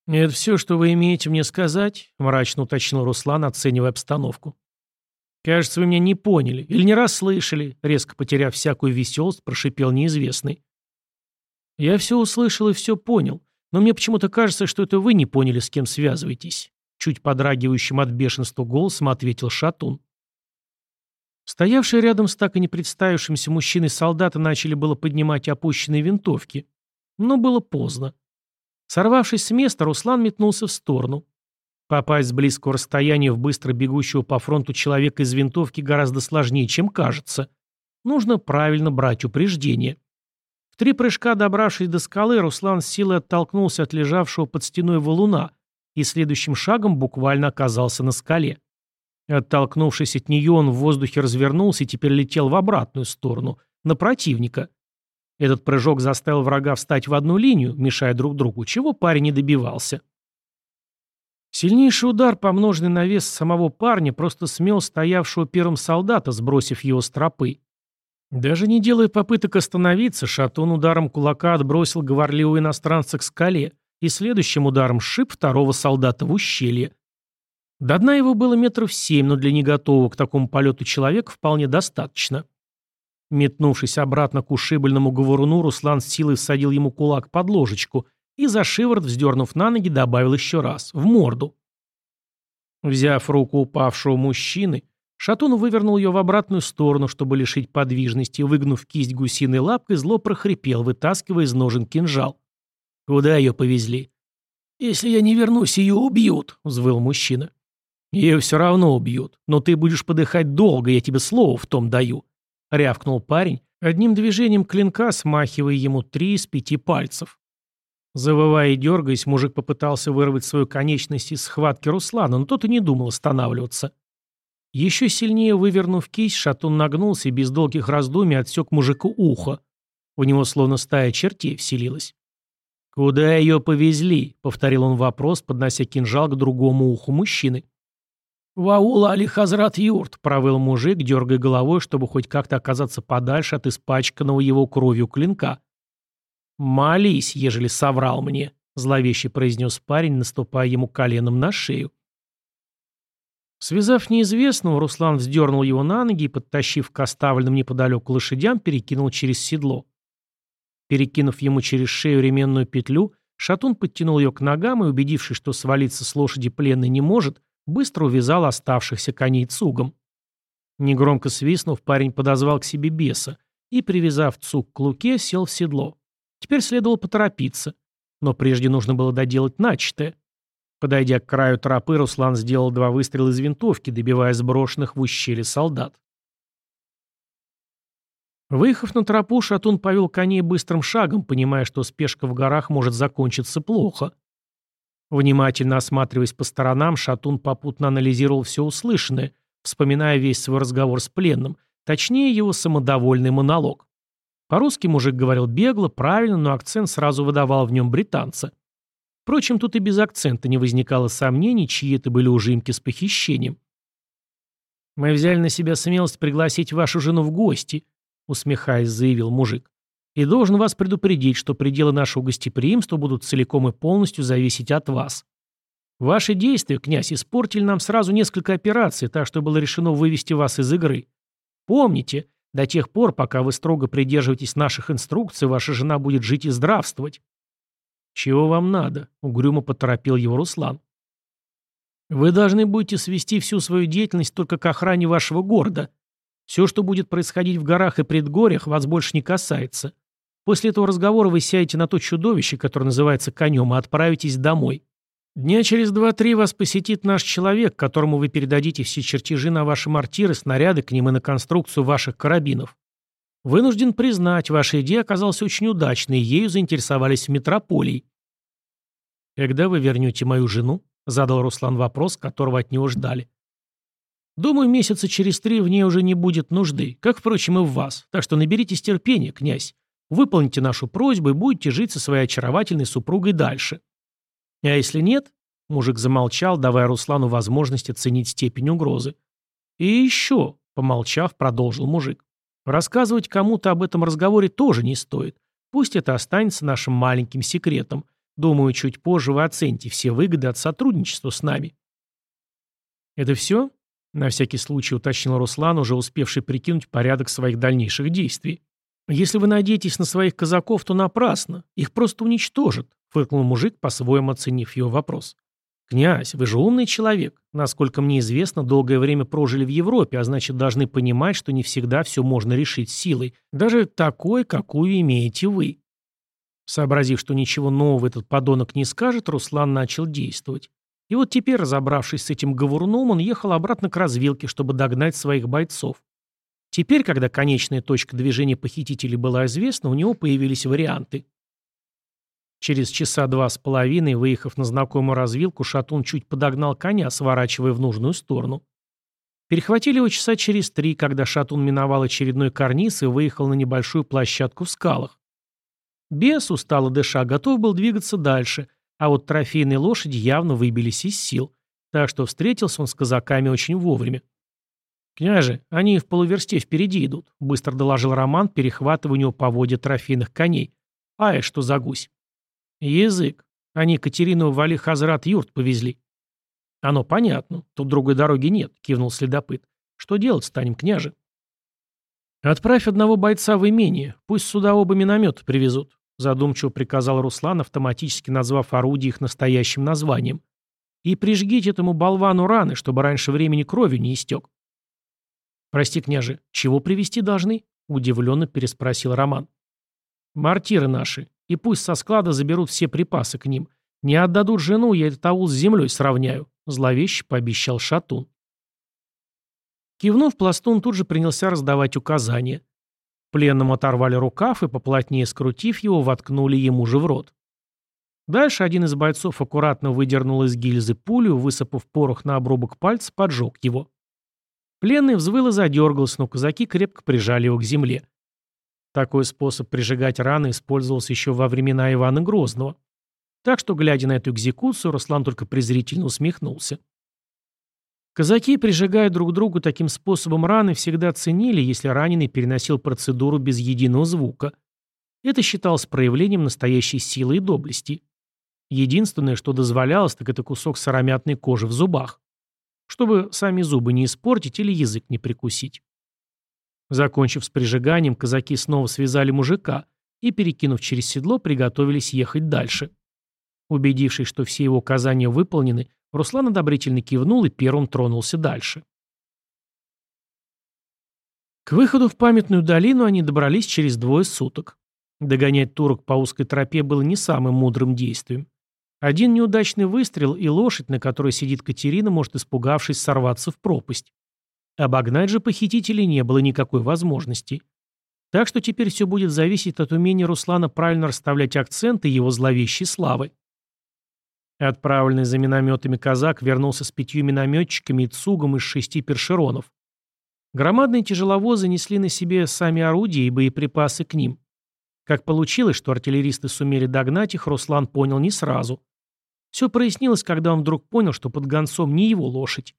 «Это все, что вы имеете мне сказать?» — мрачно уточнил Руслан, оценивая обстановку. «Кажется, вы меня не поняли или не расслышали», — резко потеряв всякую веселость, прошипел неизвестный. «Я все услышал и все понял, но мне почему-то кажется, что это вы не поняли, с кем связываетесь», — чуть подрагивающим от бешенства голосом ответил Шатун. Стоявшие рядом с так и не представившимся мужчиной солдаты начали было поднимать опущенные винтовки, но было поздно. Сорвавшись с места, Руслан метнулся в сторону. Попасть с близкого расстояния в быстро бегущего по фронту человека из винтовки гораздо сложнее, чем кажется. Нужно правильно брать упреждение. В три прыжка добравшись до скалы, Руслан с силой оттолкнулся от лежавшего под стеной валуна и следующим шагом буквально оказался на скале. Оттолкнувшись от нее, он в воздухе развернулся и теперь летел в обратную сторону, на противника. Этот прыжок заставил врага встать в одну линию, мешая друг другу, чего парень не добивался. Сильнейший удар, помноженный на вес самого парня, просто смел стоявшего первым солдата, сбросив его с тропы. Даже не делая попыток остановиться, Шатун ударом кулака отбросил говорливого иностранца к скале и следующим ударом сшиб второго солдата в ущелье. До дна его было метров семь, но для неготового к такому полету человека вполне достаточно. Метнувшись обратно к ушибленному говоруну, Руслан с силой всадил ему кулак под ложечку – и за шиворот, вздернув на ноги, добавил еще раз, в морду. Взяв руку упавшего мужчины, Шатун вывернул ее в обратную сторону, чтобы лишить подвижности, выгнув кисть гусиной лапкой, зло прохрипел, вытаскивая из ножен кинжал. «Куда ее повезли?» «Если я не вернусь, ее убьют», — взвыл мужчина. «Ее все равно убьют, но ты будешь подыхать долго, я тебе слово в том даю», — рявкнул парень, одним движением клинка смахивая ему три из пяти пальцев. Завывая и дергаясь, мужик попытался вырвать свою конечность из схватки Руслана, но тот и не думал останавливаться. Еще сильнее вывернув кисть, шатун нагнулся и без долгих раздумий отсек мужику ухо. У него словно стая чертей вселилась. «Куда ее повезли?» — повторил он вопрос, поднося кинжал к другому уху мужчины. «Ваула Али Хазрат Юрт», — провыл мужик, дергая головой, чтобы хоть как-то оказаться подальше от испачканного его кровью клинка. «Молись, ежели соврал мне», — зловеще произнес парень, наступая ему коленом на шею. Связав неизвестного, Руслан вздернул его на ноги и, подтащив к оставленным неподалеку лошадям, перекинул через седло. Перекинув ему через шею ременную петлю, Шатун подтянул ее к ногам и, убедившись, что свалиться с лошади пленный не может, быстро увязал оставшихся коней цугом. Негромко свистнув, парень подозвал к себе беса и, привязав цуг к луке, сел в седло. Теперь следовало поторопиться. Но прежде нужно было доделать начатое. Подойдя к краю тропы, Руслан сделал два выстрела из винтовки, добивая сброшенных в ущелье солдат. Выехав на тропу, Шатун повел коней быстрым шагом, понимая, что спешка в горах может закончиться плохо. Внимательно осматриваясь по сторонам, Шатун попутно анализировал все услышанное, вспоминая весь свой разговор с пленным, точнее его самодовольный монолог. По-русски мужик говорил бегло, правильно, но акцент сразу выдавал в нем британца. Впрочем, тут и без акцента не возникало сомнений, чьи это были ужимки с похищением. «Мы взяли на себя смелость пригласить вашу жену в гости», усмехаясь, заявил мужик. «И должен вас предупредить, что пределы нашего гостеприимства будут целиком и полностью зависеть от вас. Ваши действия, князь, испортили нам сразу несколько операций, так что было решено вывести вас из игры. Помните, до тех пор, пока вы строго придерживаетесь наших инструкций, ваша жена будет жить и здравствовать». «Чего вам надо?» — угрюмо поторопил его Руслан. «Вы должны будете свести всю свою деятельность только к охране вашего города. Все, что будет происходить в горах и предгорьях, вас больше не касается. После этого разговора вы сядете на то чудовище, которое называется конем, и отправитесь домой. Дня через два-три вас посетит наш человек, которому вы передадите все чертежи на ваши мортиры, снаряды к ним и на конструкцию ваших карабинов. Вынужден признать, ваша идея оказалась очень удачной, и ею заинтересовались в метрополии. «Когда вы вернете мою жену?» — задал Руслан вопрос, которого от него ждали. «Думаю, месяца через три в ней уже не будет нужды, как, впрочем, и в вас, так что наберитесь терпения, князь. Выполните нашу просьбу и будете жить со своей очаровательной супругой дальше». А если нет? Мужик замолчал, давая Руслану возможность оценить степень угрозы. И еще, Помолчав, продолжил мужик. Рассказывать кому-то об этом разговоре тоже не стоит. Пусть это останется нашим маленьким секретом. Думаю, чуть позже вы оцените все выгоды от сотрудничества с нами. Это все? На всякий случай уточнил Руслан, уже успевший прикинуть порядок своих дальнейших действий. «Если вы надеетесь на своих казаков, то напрасно. Их просто уничтожат», — фыркнул мужик, по-своему оценив его вопрос. «Князь, вы же умный человек. Насколько мне известно, долгое время прожили в Европе, а значит, должны понимать, что не всегда все можно решить силой, даже такой, какую имеете вы». Сообразив, что ничего нового этот подонок не скажет, Руслан начал действовать. И вот теперь, разобравшись с этим говоруном, он ехал обратно к развилке, чтобы догнать своих бойцов. Теперь, когда конечная точка движения похитителей была известна, у него появились варианты. Через часа два с половиной, выехав на знакомую развилку, Шатун чуть подогнал коня, сворачивая в нужную сторону. Перехватили его часа через три, когда Шатун миновал очередной карниз и выехал на небольшую площадку в скалах. Бес, устало дыша, готов был двигаться дальше, а вот трофейные лошади явно выбились из сил, так что встретился он с казаками очень вовремя. «Княже, они в полуверсте впереди идут», — быстро доложил Роман, перехватывая у него поводья трофейных коней. «Ай, что за гусь?» «Язык. Они Катерину в Али Хазрат юрт повезли». «Оно понятно. Тут другой дороги нет», — кивнул следопыт. «Что делать станем, княже?» «Отправь одного бойца в имение. Пусть сюда оба миномета привезут», — задумчиво приказал Руслан, автоматически назвав орудие их настоящим названием. «И прижгите этому болвану раны, чтобы раньше времени кровью не истек». «Прости, княже, чего привезти должны?» — удивленно переспросил Роман. «Мортиры наши. И пусть со склада заберут все припасы к ним. Не отдадут жену, я этот аул с землей сравняю», — зловеще пообещал Шатун. Кивнув, пластун тут же принялся раздавать указания. Пленному оторвали рукав и, поплотнее скрутив его, воткнули ему же в рот. Дальше один из бойцов аккуратно выдернул из гильзы пулю, высыпав порох на обрубок пальца, поджег его. Пленный взвыл и задергался, но казаки крепко прижали его к земле. Такой способ прижигать раны использовался еще во времена Ивана Грозного. Так что, глядя на эту экзекуцию, Руслан только презрительно усмехнулся. Казаки, прижигая друг другу таким способом раны, всегда ценили, если раненый переносил процедуру без единого звука. Это считалось проявлением настоящей силы и доблести. Единственное, что дозволялось, так это кусок сыромятной кожи в зубах чтобы сами зубы не испортить или язык не прикусить. Закончив с прижиганием, казаки снова связали мужика и, перекинув через седло, приготовились ехать дальше. Убедившись, что все его указания выполнены, Руслан одобрительно кивнул и первым тронулся дальше. К выходу в памятную долину они добрались через двое суток. Догонять турок по узкой тропе было не самым мудрым действием. Один неудачный выстрел, и лошадь, на которой сидит Катерина, может, испугавшись, сорваться в пропасть. Обогнать же похитителей не было никакой возможности. Так что теперь все будет зависеть от умения Руслана правильно расставлять акценты его зловещей славы. Отправленный за минометами казак вернулся с пятью минометчиками и цугом из шести першеронов. Громадные тяжеловозы несли на себе сами орудия и боеприпасы к ним. Как получилось, что артиллеристы сумели догнать их, Руслан понял не сразу. Все прояснилось, когда он вдруг понял, что под гонцом не его лошадь.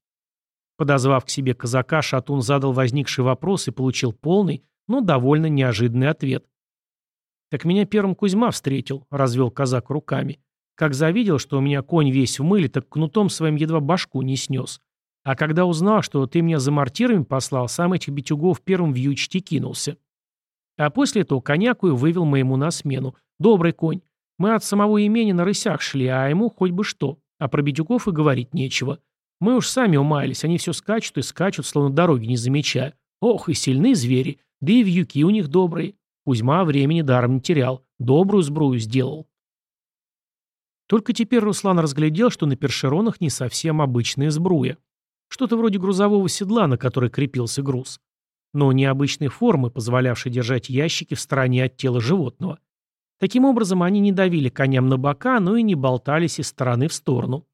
Подозвав к себе казака, Шатун задал возникший вопрос и получил полный, но довольно неожиданный ответ. «Так меня первым Кузьма встретил», — развел казак руками. «Как завидел, что у меня конь весь в мыле, так кнутом своим едва башку не снес. А когда узнал, что ты меня за мортирами послал, сам этих битюгов первым в ючти кинулся. А после этого коняку и вывел моему на смену. Добрый конь. Мы от самого имени на рысях шли, а ему хоть бы что. А про бедюков и говорить нечего. Мы уж сами умаялись, они все скачут и скачут, словно дороги не замечая. Ох, и сильные звери, да и вьюки у них добрые. Кузьма времени даром не терял, добрую сбрую сделал. Только теперь Руслан разглядел, что на першеронах не совсем обычная сбруя. Что-то вроде грузового седла, на которой крепился груз. Но необычной формы, позволявшей держать ящики в стороне от тела животного. Таким образом, они не давили коням на бока, но и не болтались из стороны в сторону.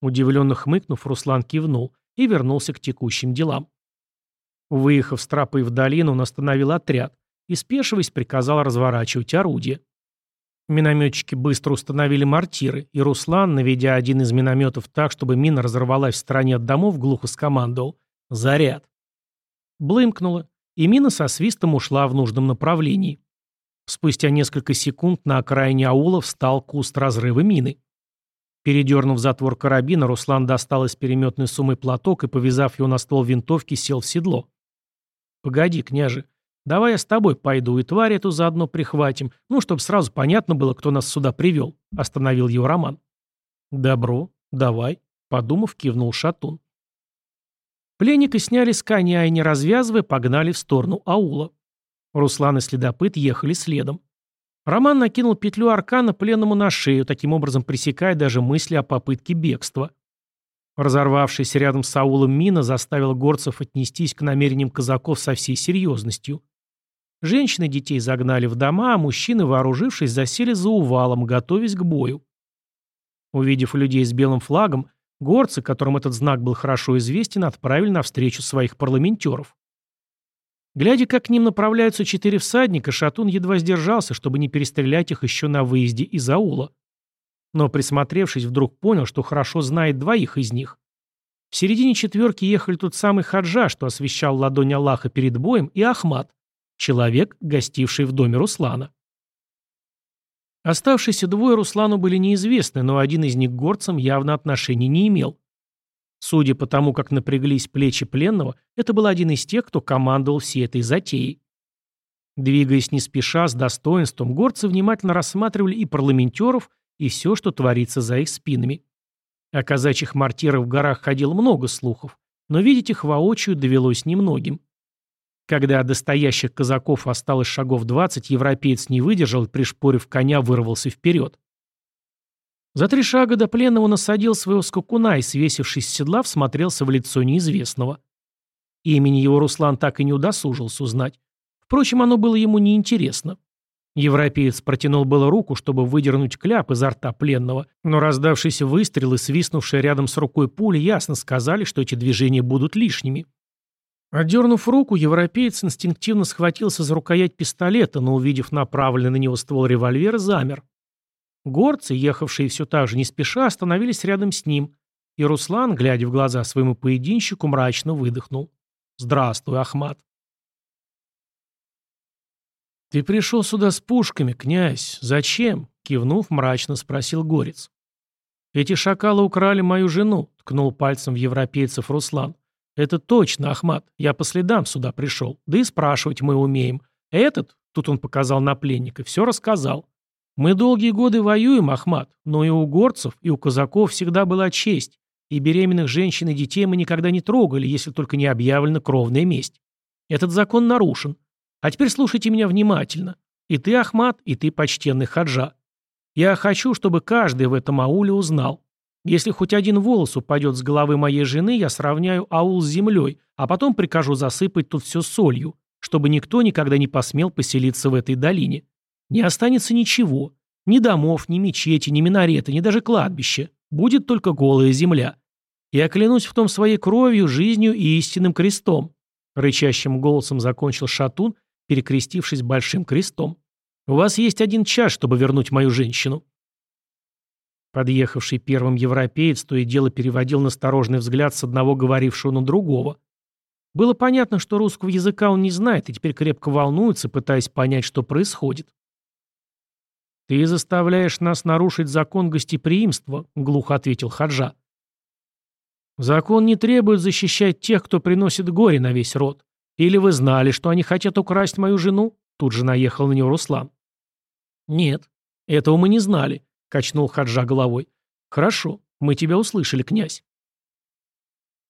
Удивленно хмыкнув, Руслан кивнул и вернулся к текущим делам. Выехав с тропы в долину, он остановил отряд и, спешиваясь, приказал разворачивать орудие. Минометчики быстро установили мортиры, и Руслан, наведя один из минометов так, чтобы мина разорвалась в стороне от домов, глухо скомандовал «Заряд!». Блымкнуло, и мина со свистом ушла в нужном направлении. Спустя несколько секунд на окраине аула встал куст разрыва мины. Передернув затвор карабина, Руслан достал из переметной суммы платок и, повязав его на ствол винтовки, сел в седло. «Погоди, княже, давай я с тобой пойду и тварь эту заодно прихватим, ну, чтобы сразу понятно было, кто нас сюда привел», — остановил его Роман. «Добро, давай», — подумав, кивнул Шатун. Пленника сняли с коня и, не развязывая, погнали в сторону аула. Руслан и следопыт ехали следом. Роман накинул петлю аркана пленному на шею, таким образом пресекая даже мысли о попытке бегства. Разорвавшаяся рядом с аулом мина заставила горцев отнестись к намерениям казаков со всей серьезностью. Женщины детей загнали в дома, а мужчины, вооружившись, засели за увалом, готовясь к бою. Увидев людей с белым флагом, горцы, которым этот знак был хорошо известен, отправили навстречу своих парламентеров. Глядя, как к ним направляются четыре всадника, Шатун едва сдержался, чтобы не перестрелять их еще на выезде из аула. Но, присмотревшись, вдруг понял, что хорошо знает двоих из них. В середине четверки ехали тот самый Хаджа, что освещал ладонь Аллаха перед боем, и Ахмат, человек, гостивший в доме Руслана. Оставшиеся двое Руслану были неизвестны, но один из них горцам явно отношения не имел. Судя по тому, как напряглись плечи пленного, это был один из тех, кто командовал всей этой затеей. Двигаясь не спеша, с достоинством, горцы внимательно рассматривали и парламентеров, и все, что творится за их спинами. О казачьих мартирах в горах ходило много слухов, но видеть их воочию довелось немногим. Когда до стоящих казаков осталось шагов двадцать, европеец не выдержал и, пришпорив коня, вырвался вперед. За три шага до пленного насадил своего скакуна и, свесившись с седла, всмотрелся в лицо неизвестного. Имени его Руслан так и не удосужился узнать. Впрочем, оно было ему неинтересно. Европеец протянул было руку, чтобы выдернуть кляп изо рта пленного, но раздавшийся выстрел и рядом с рукой пули ясно сказали, что эти движения будут лишними. Отдернув руку, европеец инстинктивно схватился за рукоять пистолета, но, увидев направленный на него ствол револьвера, замер. Горцы, ехавшие все так же не спеша, остановились рядом с ним, и Руслан, глядя в глаза своему поединщику, мрачно выдохнул. «Здравствуй, Ахмат». «Ты пришел сюда с пушками, князь. Зачем?» — кивнув, мрачно спросил Горец. «Эти шакалы украли мою жену», — ткнул пальцем в европейцев Руслан. «Это точно, Ахмат. Я по следам сюда пришел. Да и спрашивать мы умеем. Этот, — тут он показал на пленника, — все рассказал. Мы долгие годы воюем, Ахмат, но и у горцев, и у казаков всегда была честь, и беременных женщин и детей мы никогда не трогали, если только не объявлена кровная месть. Этот закон нарушен. А теперь слушайте меня внимательно. И ты, Ахмат, и ты, почтенный Хаджа. Я хочу, чтобы каждый в этом ауле узнал. Если хоть один волос упадет с головы моей жены, я сравняю аул с землей, а потом прикажу засыпать тут все солью, чтобы никто никогда не посмел поселиться в этой долине. Не останется ничего. Ни домов, ни мечети, ни минарета, ни даже кладбища. Будет только голая земля. Я клянусь в том своей кровью, жизнью и истинным крестом. Рычащим голосом закончил Шатун, перекрестившись большим крестом. У вас есть один час, чтобы вернуть мою женщину. Подъехавший первым европеец то и дело переводил насторожный взгляд с одного говорившего на другого. Было понятно, что русского языка он не знает и теперь крепко волнуется, пытаясь понять, что происходит. «Ты заставляешь нас нарушить закон гостеприимства», — глухо ответил Хаджа. «Закон не требует защищать тех, кто приносит горе на весь род. Или вы знали, что они хотят украсть мою жену?» Тут же наехал на него Руслан. «Нет, этого мы не знали», — качнул Хаджа головой. «Хорошо, мы тебя услышали, князь».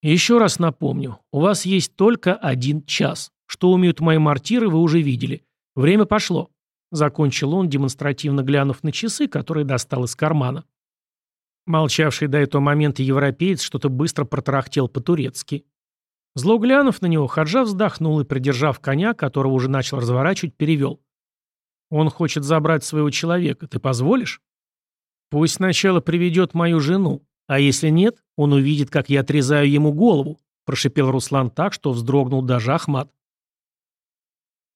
«Еще раз напомню, у вас есть только один час. Что умеют мои мартиры, вы уже видели. Время пошло». Закончил он, демонстративно глянув на часы, которые достал из кармана. Молчавший до этого момента европеец что-то быстро протарахтел по-турецки. Зло глянув на него, Хаджа вздохнул и, придержав коня, которого уже начал разворачивать, перевел. «Он хочет забрать своего человека. Ты позволишь?» «Пусть сначала приведет мою жену, а если нет, он увидит, как я отрезаю ему голову», прошипел Руслан так, что вздрогнул даже Ахмат.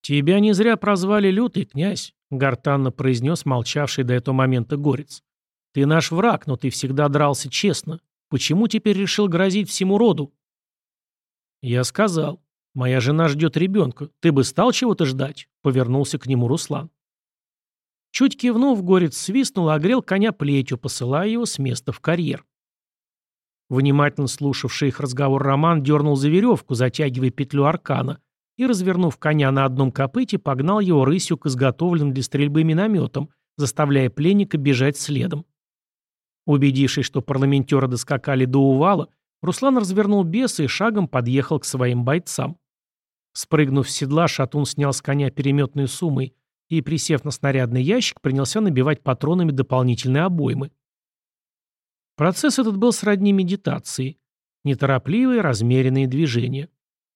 «Тебя не зря прозвали лютый, князь», — гортанно произнес молчавший до этого момента горец. «Ты наш враг, но ты всегда дрался честно. Почему теперь решил грозить всему роду?» «Я сказал, «Моя жена ждет ребенка. Ты бы стал чего-то ждать?» — повернулся к нему Руслан. Чуть кивнув, горец свистнул и огрел коня плетью, посылая его с места в карьер. Внимательно слушавший их разговор Роман дернул за веревку, затягивая петлю аркана, и, развернув коня на одном копыте, погнал его рысью к изготовленным для стрельбы минометам, заставляя пленника бежать следом. Убедившись, что парламентеры доскакали до увала, Руслан развернул беса и шагом подъехал к своим бойцам. Спрыгнув с седла, шатун снял с коня переметную суммой и, присев на снарядный ящик, принялся набивать патронами дополнительные обоймы. Процесс этот был сродни медитации. Неторопливые, размеренные движения.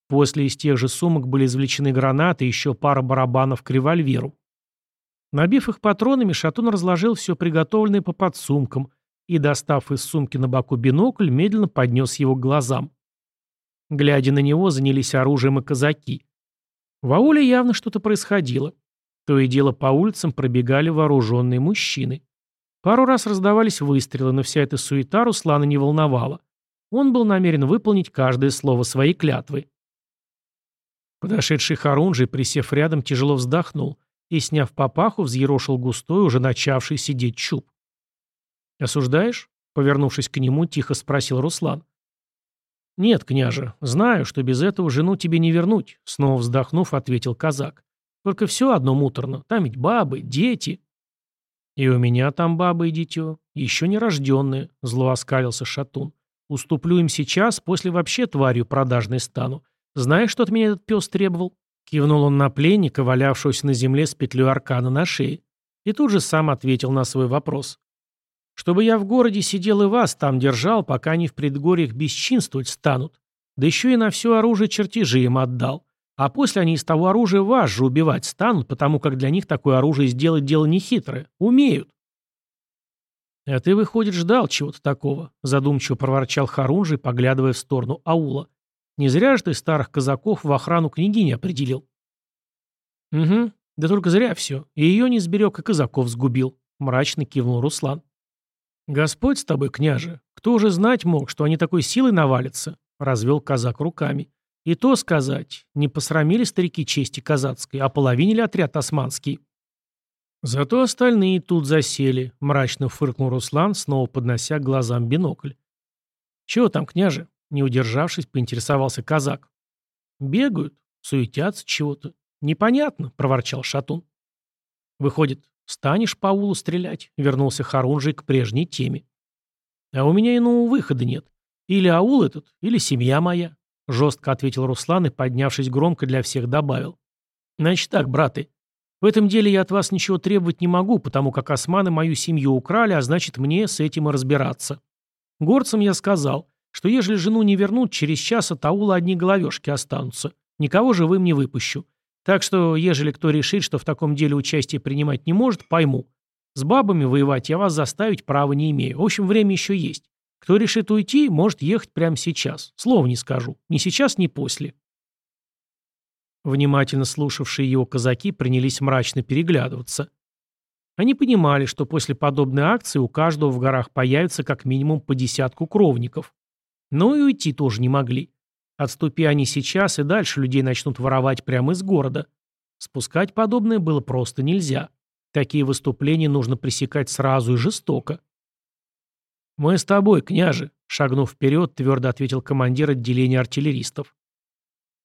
После из тех же сумок были извлечены гранаты и еще пара барабанов к револьверу. Набив их патронами, Шатун разложил все приготовленное по подсумкам и, достав из сумки на боку бинокль, медленно поднес его к глазам. Глядя на него, занялись оружием и казаки. В ауле явно что-то происходило. То и дело по улицам пробегали вооруженные мужчины. Пару раз раздавались выстрелы, но вся эта суета Руслана не волновала. Он был намерен выполнить каждое слово своей клятвы. Подошедший Харунжий, присев рядом, тяжело вздохнул и, сняв папаху, взъерошил густой, уже начавший сидеть чуб. «Осуждаешь?» — повернувшись к нему, тихо спросил Руслан. «Нет, княже, знаю, что без этого жену тебе не вернуть», — снова вздохнув, ответил казак. Только все одно муторно. Там ведь бабы, дети. И у меня там бабы и дитё. Еще не рожденные, зло оскалился Шатун. Уступлю им сейчас, после вообще тварью продажной стану. Знаешь, что от меня этот пес требовал? Кивнул он на пленника, валявшегося на земле с петлей аркана на шее. И тут же сам ответил на свой вопрос. Чтобы я в городе сидел и вас там держал, пока они в предгорьях бесчинствовать станут. Да еще и на все оружие чертежи им отдал. А после они из того оружия вас же убивать станут, потому как для них такое оружие сделать дело нехитрое. Умеют. «А ты, выходит, ждал чего-то такого», — задумчиво проворчал Харунжий, поглядывая в сторону аула. «Не зря же ты старых казаков в охрану княгини определил». «Угу, да только зря все. И ее не сберег, и казаков сгубил», — мрачно кивнул Руслан. «Господь с тобой, княже. Кто уже знать мог, что они такой силой навалятся?» — развел казак руками. И то сказать, не посрамили старики чести казацкой, а половинили отряд османский. Зато остальные тут засели, мрачно фыркнул Руслан, снова поднося к глазам бинокль. «Чего там, княже?» — не удержавшись, поинтересовался казак. «Бегают, суетятся чего-то. Непонятно», — проворчал Шатун. «Выходит, станешь по улу стрелять?» — вернулся Харунжий к прежней теме. «А у меня иного выхода нет. Или аул этот, или семья моя. — жестко ответил Руслан и, поднявшись громко, для всех добавил. «Значит так, браты, в этом деле я от вас ничего требовать не могу, потому как османы мою семью украли, а значит, мне с этим и разбираться. Горцам я сказал, что ежели жену не вернут, через час от аула одни головешки останутся. Никого живым не выпущу. Так что, ежели кто решит, что в таком деле участие принимать не может, пойму. С бабами воевать я вас заставить права не имею. В общем, время еще есть. Кто решит уйти, может ехать прямо сейчас. Слова не скажу. Ни сейчас, ни после. Внимательно слушавшие его казаки принялись мрачно переглядываться. Они понимали, что после подобной акции у каждого в горах появится как минимум по десятку кровников. Но и уйти тоже не могли. Отступи они сейчас, и дальше людей начнут воровать прямо из города. Спускать подобное было просто нельзя. Такие выступления нужно пресекать сразу и жестоко. «Мы с тобой, княже», — шагнув вперед, твердо ответил командир отделения артиллеристов.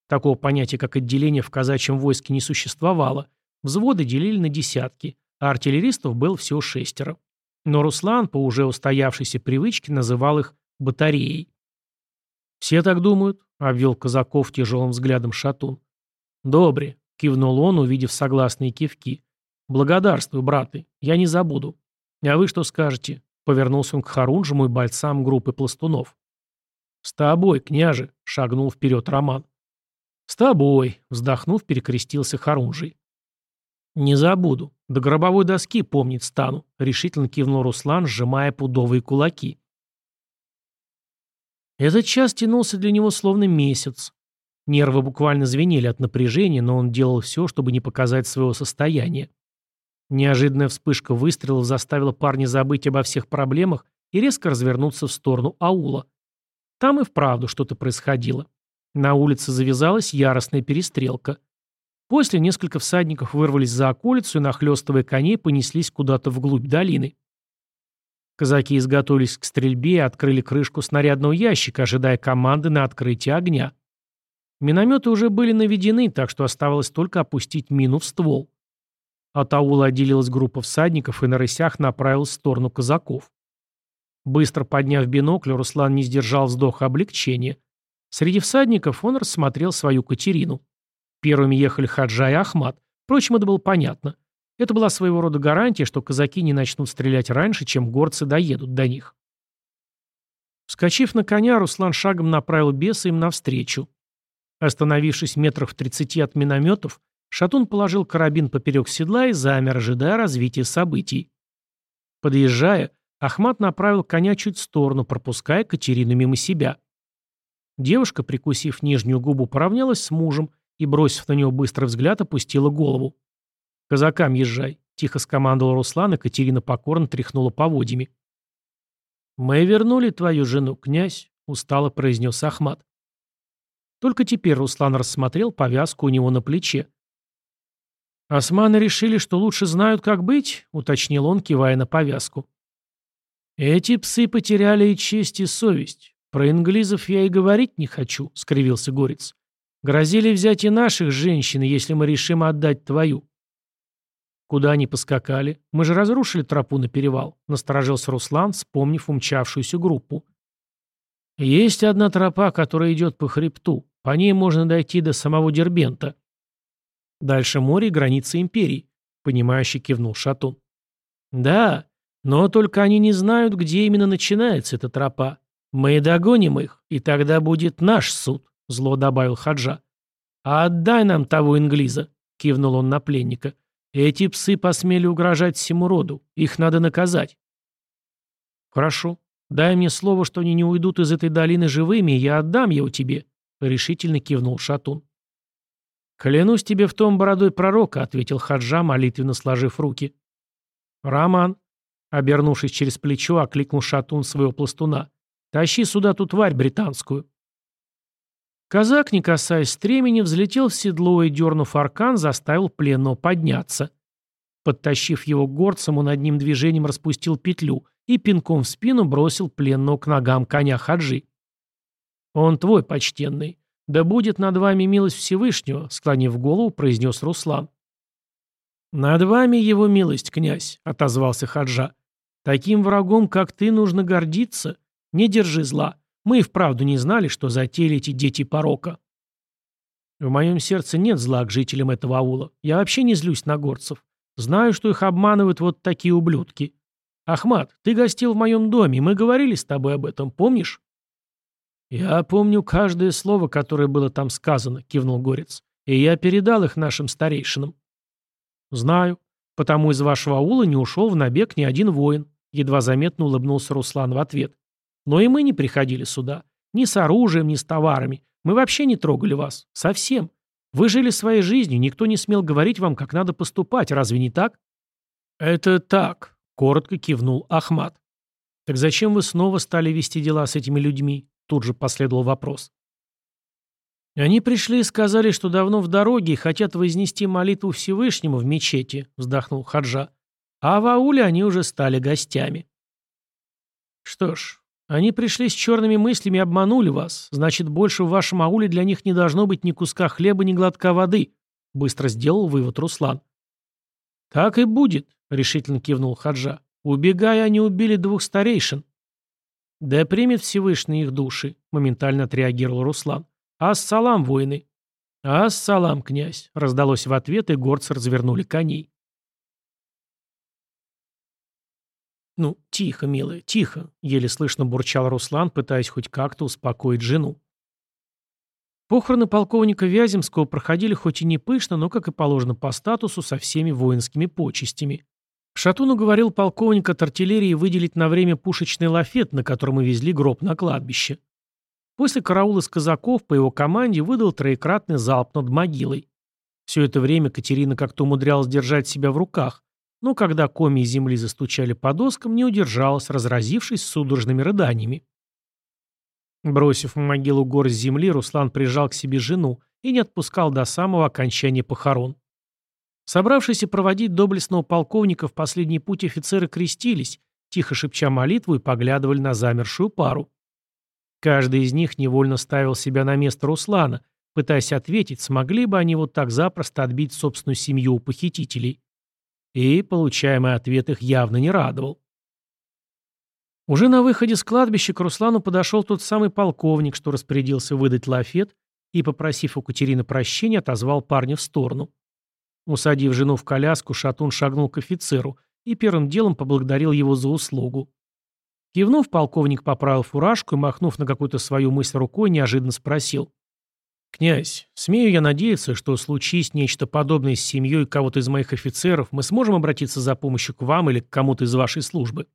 Такого понятия, как отделение в казачьем войске не существовало. Взводы делили на десятки, а артиллеристов было всего шестеро. Но Руслан, по уже устоявшейся привычке, называл их батареей. «Все так думают», — обвел казаков тяжелым взглядом шатун. «Добре», — кивнул он, увидев согласные кивки. «Благодарствую, браты, я не забуду. А вы что скажете? Повернулся он к Харунжему и бойцам группы пластунов. «С тобой, княже!» — шагнул вперед Роман. «С тобой!» — вздохнув, перекрестился Харунжий. «Не забуду. До гробовой доски помнить стану», — решительно кивнул Руслан, сжимая пудовые кулаки. Этот час тянулся для него словно месяц. Нервы буквально звенели от напряжения, но он делал все, чтобы не показать своего состояния. Неожиданная вспышка выстрелов заставила парня забыть обо всех проблемах и резко развернуться в сторону аула. Там и вправду что-то происходило. На улице завязалась яростная перестрелка. После несколько всадников вырвались за околицу и, нахлёстывая коней, понеслись куда-то вглубь долины. Казаки изготовились к стрельбе и открыли крышку снарядного ящика, ожидая команды на открытие огня. Минометы уже были наведены, так что оставалось только опустить мину в ствол. От аула отделилась группа всадников и на рысях направилась в сторону казаков. Быстро подняв бинокль, Руслан не сдержал вздоха облегчения. Среди всадников он рассмотрел свою Катерину. Первыми ехали Хаджа и Ахмат. Впрочем, это было понятно. Это была своего рода гарантия, что казаки не начнут стрелять раньше, чем горцы доедут до них. Вскочив на коня, Руслан шагом направил беса им навстречу. Остановившись метров в тридцати от минометов, Шатун положил карабин поперек седла и замер, ожидая развития событий. Подъезжая, Ахмат направил коня чуть в сторону, пропуская Катерину мимо себя. Девушка, прикусив нижнюю губу, поравнялась с мужем и, бросив на него быстрый взгляд, опустила голову. «Казакам езжай», — тихо скомандовал Руслан, и Катерина покорно тряхнула поводьями. «Мы вернули твою жену, князь», — устало произнес Ахмат. Только теперь Руслан рассмотрел повязку у него на плече. «Османы решили, что лучше знают, как быть», — уточнил он, кивая на повязку. «Эти псы потеряли и честь, и совесть. Про инглизов я и говорить не хочу», — скривился Горец. Грозили взять и наших женщин, если мы решим отдать твою. Куда они поскакали? Мы же разрушили тропу на перевал, насторожился Руслан, вспомнив умчавшуюся группу. Есть одна тропа, которая идет по хребту. По ней можно дойти до самого Дербента. Дальше море и границы империи, понимающе кивнул Шатун. Да, но только они не знают, где именно начинается эта тропа. Мы догоним их, и тогда будет наш суд. Зло добавил Хаджа. «А отдай нам того инглиза», — кивнул он на пленника. «Эти псы посмели угрожать всему роду. Их надо наказать». «Хорошо. Дай мне слово, что они не уйдут из этой долины живыми, и я отдам его тебе», — решительно кивнул Шатун. «Клянусь тебе в том бородой пророка», — ответил Хаджа, молитвенно сложив руки. «Роман», — обернувшись через плечо, окликнул Шатун своего пластуна. «Тащи сюда ту тварь британскую». Казак, не касаясь стремени, взлетел в седло и, дернув аркан, заставил пленного подняться. Подтащив его к горцам, он одним движением распустил петлю и пинком в спину бросил пленного к ногам коня Хаджи. «Он твой, почтенный. Да будет над вами милость Всевышнего», — склонив голову, произнес Руслан. «Над вами его милость, князь», — отозвался Хаджа. «Таким врагом, как ты, нужно гордиться. Не держи зла. Мы и вправду не знали, что затеяли эти дети порока. В моем сердце нет зла к жителям этого аула. Я вообще не злюсь на горцев. Знаю, что их обманывают вот такие ублюдки. Ахмат, ты гостил в моем доме, мы говорили с тобой об этом, помнишь? Я помню каждое слово, которое было там сказано, кивнул Горец. И я передал их нашим старейшинам. Знаю. Потому из вашего аула не ушел в набег ни один воин. Едва заметно улыбнулся Руслан в ответ. Но и мы не приходили сюда. Ни с оружием, ни с товарами. Мы вообще не трогали вас. Совсем. Вы жили своей жизнью, никто не смел говорить вам, как надо поступать. Разве не так? Это так, коротко кивнул Ахмат. Так зачем вы снова стали вести дела с этими людьми? Тут же последовал вопрос. Они пришли и сказали, что давно в дороге и хотят вознести молитву Всевышнему в мечети, вздохнул Хаджа. А в ауле они уже стали гостями. Что ж, они пришли с черными мыслями и обманули вас. Значит, больше в вашем ауле для них не должно быть ни куска хлеба, ни глотка воды. Быстро сделал вывод Руслан. Так и будет, решительно кивнул Хаджа. Убегая, они убили двух старейшин. Да примет Всевышний их души, моментально отреагировал Руслан. Ассалам, воины. Ассалам, князь, раздалось в ответ, и горцы развернули коней. «Ну, тихо, милая, тихо», — еле слышно бурчал Руслан, пытаясь хоть как-то успокоить жену. Похороны полковника Вяземского проходили хоть и не пышно, но, как и положено по статусу, со всеми воинскими почестями. Шатун уговорил полковника от артиллерии выделить на время пушечный лафет, на котором мы везли гроб на кладбище. После караула из казаков по его команде выдал троекратный залп над могилой. Все это время Катерина как-то умудрялась держать себя в руках, но когда коми земли застучали по доскам, не удержалась, разразившись судорожными рыданиями. Бросив в могилу горсть земли, Руслан прижал к себе жену и не отпускал до самого окончания похорон. Собравшиеся проводить доблестного полковника в последний путь офицеры крестились, тихо шепча молитву и поглядывали на замершую пару. Каждый из них невольно ставил себя на место Руслана, пытаясь ответить, смогли бы они вот так запросто отбить собственную семью у похитителей. И получаемый ответ их явно не радовал. Уже на выходе с кладбища к Руслану подошел тот самый полковник, что распорядился выдать лафет, и, попросив у Катерины прощения, отозвал парня в сторону. Усадив жену в коляску, Шатун шагнул к офицеру и первым делом поблагодарил его за услугу. Кивнув, полковник поправил фуражку и, махнув на какую-то свою мысль рукой, неожиданно спросил. «Князь, смею я надеяться, что случись нечто подобное с семьей кого-то из моих офицеров, мы сможем обратиться за помощью к вам или к кому-то из вашей службы?»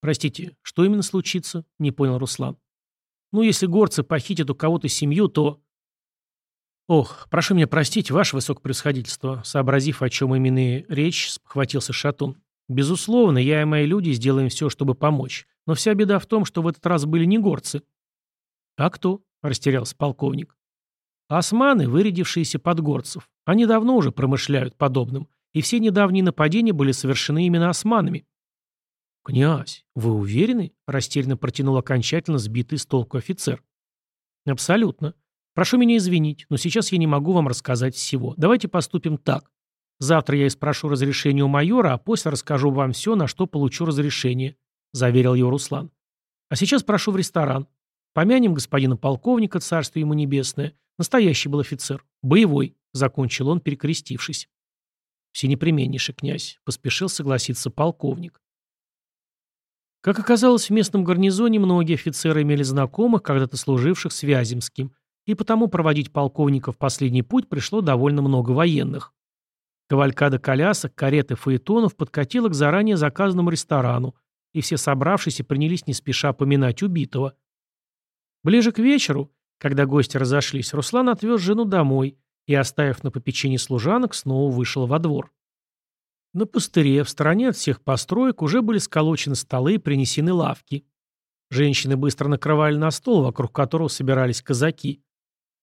«Простите, что именно случится?» — не понял Руслан. «Ну, если горцы похитят у кого-то семью, то...» «Ох, прошу меня простить, ваше высокопревосходительство», сообразив, о чем именно речь, схватился Шатун. «Безусловно, я и мои люди сделаем все, чтобы помочь. Но вся беда в том, что в этот раз были не горцы». «А кто?» — растерялся полковник. «Османы, вырядившиеся под горцев. Они давно уже промышляют подобным, и все недавние нападения были совершены именно османами». «Князь, вы уверены?» – растерянно протянул окончательно сбитый с толку офицер. «Абсолютно. Прошу меня извинить, но сейчас я не могу вам рассказать всего. Давайте поступим так. Завтра я спрошу разрешение у майора, а после расскажу вам все, на что получу разрешение», – заверил его Руслан. «А сейчас прошу в ресторан. Помянем господина полковника, царство ему небесное. Настоящий был офицер. Боевой», – закончил он, перекрестившись. «Всенепременнейший князь», – поспешил согласиться полковник. Как оказалось, в местном гарнизоне многие офицеры имели знакомых, когда-то служивших с Вяземским, и потому проводить полковника в последний путь пришло довольно много военных. Кавалькада колясок, кареты фаэтонов подкатила к заранее заказанному ресторану, и все собравшиеся принялись не спеша поминать убитого. Ближе к вечеру, когда гости разошлись, Руслан отвез жену домой и, оставив на попечении служанок, снова вышел во двор. На пустыре, в стороне от всех построек, уже были сколочены столы и принесены лавки. Женщины быстро накрывали на стол, вокруг которого собирались казаки.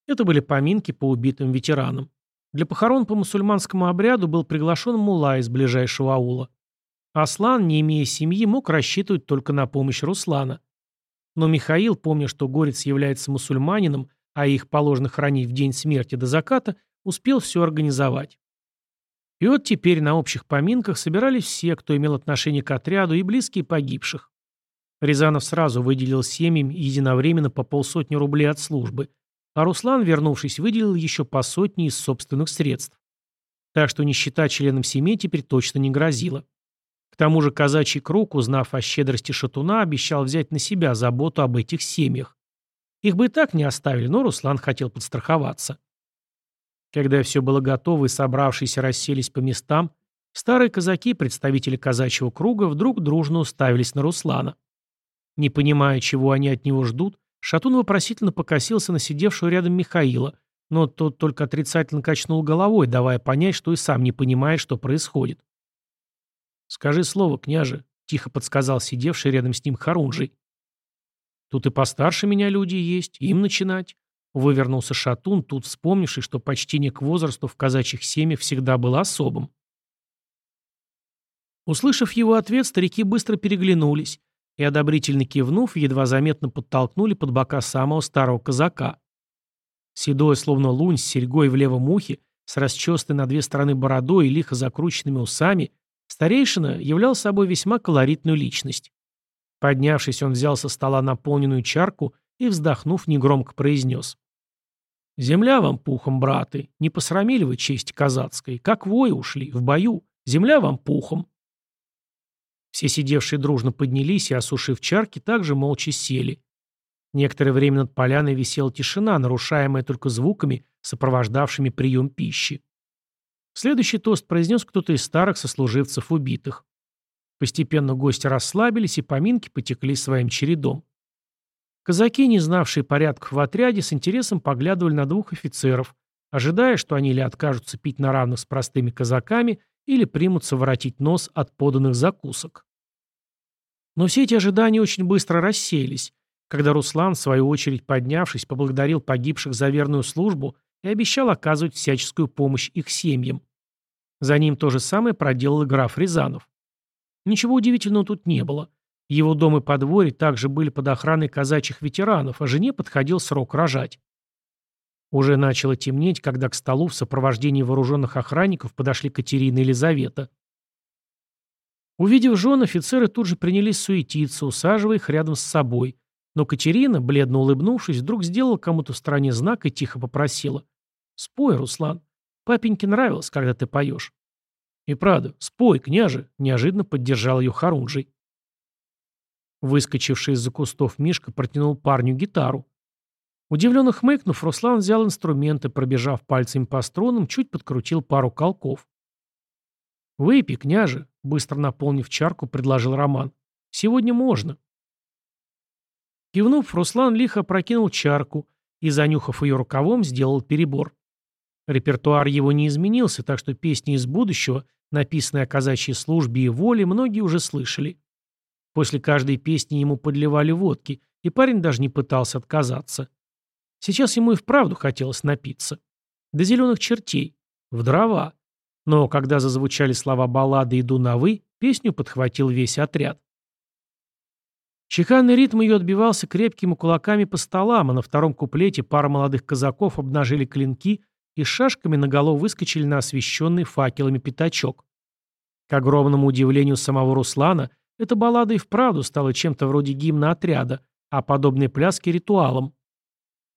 Это были поминки по убитым ветеранам. Для похорон по мусульманскому обряду был приглашен мула из ближайшего аула. Аслан, не имея семьи, мог рассчитывать только на помощь Руслана. Но Михаил, помня, что Горец является мусульманином, а их положено хранить в день смерти до заката, успел все организовать. И вот теперь на общих поминках собирались все, кто имел отношение к отряду и близкие погибших. Рязанов сразу выделил семьям единовременно по полсотни рублей от службы, а Руслан, вернувшись, выделил еще по сотне из собственных средств. Так что нищета членам семьи теперь точно не грозила. К тому же казачий круг, узнав о щедрости шатуна, обещал взять на себя заботу об этих семьях. Их бы и так не оставили, но Руслан хотел подстраховаться. Когда все было готово и собравшиеся расселись по местам, старые казаки, представители казачьего круга, вдруг дружно уставились на Руслана. Не понимая, чего они от него ждут, Шатун вопросительно покосился на сидевшего рядом Михаила, но тот только отрицательно качнул головой, давая понять, что и сам не понимает, что происходит. «Скажи слово, княже», — тихо подсказал сидевший рядом с ним Харунжий. «Тут и постарше меня люди есть, им начинать», Вывернулся шатун, тут вспомнивший, что почтение к возрасту в казачьих семьях всегда было особым. Услышав его ответ, старики быстро переглянулись и, одобрительно кивнув, едва заметно подтолкнули под бока самого старого казака. Седой, словно лунь, с серьгой в левом ухе, с расчестой на две стороны бородой и лихо закрученными усами, старейшина являл собой весьма колоритную личность. Поднявшись, он взял со стола наполненную чарку и, вздохнув, негромко произнес. Земля вам пухом, браты, не посрамили вы честь казацкой, как вои ушли, в бою, земля вам пухом. Все сидевшие дружно поднялись и, осушив чарки, также молча сели. Некоторое время над поляной висела тишина, нарушаемая только звуками, сопровождавшими прием пищи. Следующий тост произнес кто-то из старых сослуживцев убитых. Постепенно гости расслабились, и поминки потекли своим чередом. Казаки, не знавшие порядков в отряде, с интересом поглядывали на двух офицеров, ожидая, что они или откажутся пить на равных с простыми казаками, или примутся воротить нос от поданных закусок. Но все эти ожидания очень быстро рассеялись, когда Руслан, в свою очередь поднявшись, поблагодарил погибших за верную службу и обещал оказывать всяческую помощь их семьям. За ним то же самое проделал граф Рязанов. Ничего удивительного тут не было. Его дом и подворье также были под охраной казачьих ветеранов, а жене подходил срок рожать. Уже начало темнеть, когда к столу в сопровождении вооруженных охранников подошли Катерина и Елизавета. Увидев жен, офицеры тут же принялись суетиться, усаживая их рядом с собой. Но Катерина, бледно улыбнувшись, вдруг сделала кому-то в стороне знак и тихо попросила. «Спой, Руслан. Папеньке нравилось, когда ты поешь». «И правда, спой, княже!» – неожиданно поддержал ее Харунжий. Выскочивший из-за кустов Мишка протянул парню гитару. Удивленно хмыкнув, Руслан взял инструмент и, пробежав пальцами по струнам, чуть подкрутил пару колков. «Выпей, княже», — быстро наполнив чарку, предложил Роман. «Сегодня можно». Кивнув, Руслан лихо прокинул чарку и, занюхав ее рукавом, сделал перебор. Репертуар его не изменился, так что песни из будущего, написанные о казачьей службе и воле, многие уже слышали. После каждой песни ему подливали водки, и парень даже не пытался отказаться. Сейчас ему и вправду хотелось напиться. До зеленых чертей. В дрова. Но когда зазвучали слова баллады «Иду на вы», песню подхватил весь отряд. Чеканный ритм ее отбивался крепкими кулаками по столам, а на втором куплете пара молодых казаков обнажили клинки и шашками наголо выскочили на освещенный факелами пятачок. К огромному удивлению самого Руслана, эта баллада и вправду стала чем-то вроде гимна отряда, а подобные пляски — ритуалом.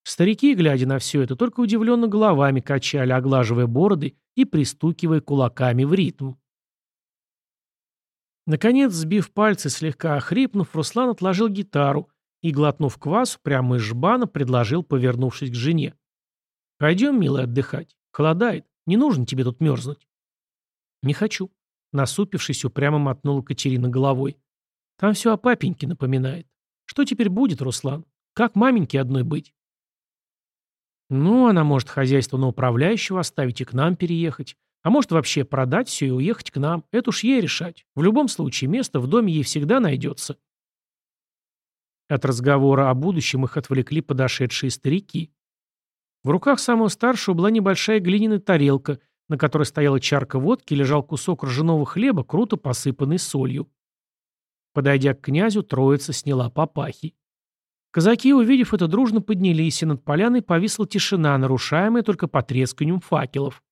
Старики, глядя на все это, только удивленно головами качали, оглаживая бороды и пристукивая кулаками в ритм. Наконец, сбив пальцы, слегка охрипнув, Руслан отложил гитару и, глотнув квасу, прямо из жбана предложил, повернувшись к жене. «Пойдем, милый, отдыхать. Холодает. Не нужно тебе тут мерзнуть». «Не хочу», — насупившись, упрямо мотнула Катерина головой. «Там все о папеньке напоминает. Что теперь будет, Руслан? Как маменьке одной быть?» Ну, она может хозяйство на управляющего оставить и к нам переехать. А может вообще продать все и уехать к нам. Это уж ей решать. В любом случае, место в доме ей всегда найдется. От разговора о будущем их отвлекли подошедшие старики. В руках самого старшего была небольшая глиняная тарелка, на которой стояла чарка водки и лежал кусок ржаного хлеба, круто посыпанный солью. Подойдя к князю, троица сняла папахи. Казаки, увидев это, дружно поднялись, и над поляной повисла тишина, нарушаемая только потресканием факелов.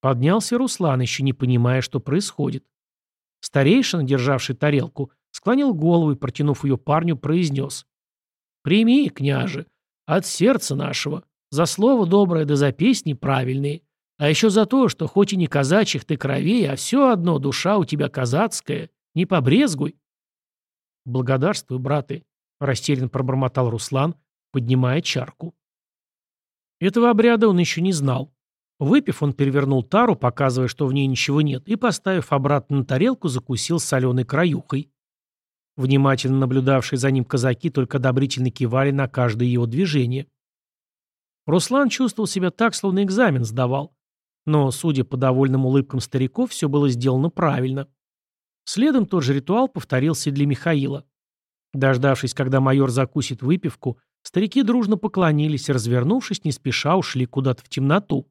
Поднялся Руслан, еще не понимая, что происходит. Старейшина, державший тарелку, склонил голову и, протянув ее парню, произнес. «Прими, княже, от сердца нашего, за слово доброе да за песни правильные, а еще за то, что хоть и не казачьих ты кровей, а все одно душа у тебя казацкая, не побрезгуй». «Благодарствуй, браты», Растерянно пробормотал Руслан, поднимая чарку. Этого обряда он еще не знал. Выпив, он перевернул тару, показывая, что в ней ничего нет, и, поставив обратно на тарелку, закусил соленой краюхой. Внимательно наблюдавшие за ним казаки только одобрительно кивали на каждое его движение. Руслан чувствовал себя так, словно экзамен сдавал. Но, судя по довольным улыбкам стариков, все было сделано правильно. Следом тот же ритуал повторился и для Михаила. Дождавшись, когда майор закусит выпивку, старики дружно поклонились и, развернувшись, не спеша ушли куда-то в темноту.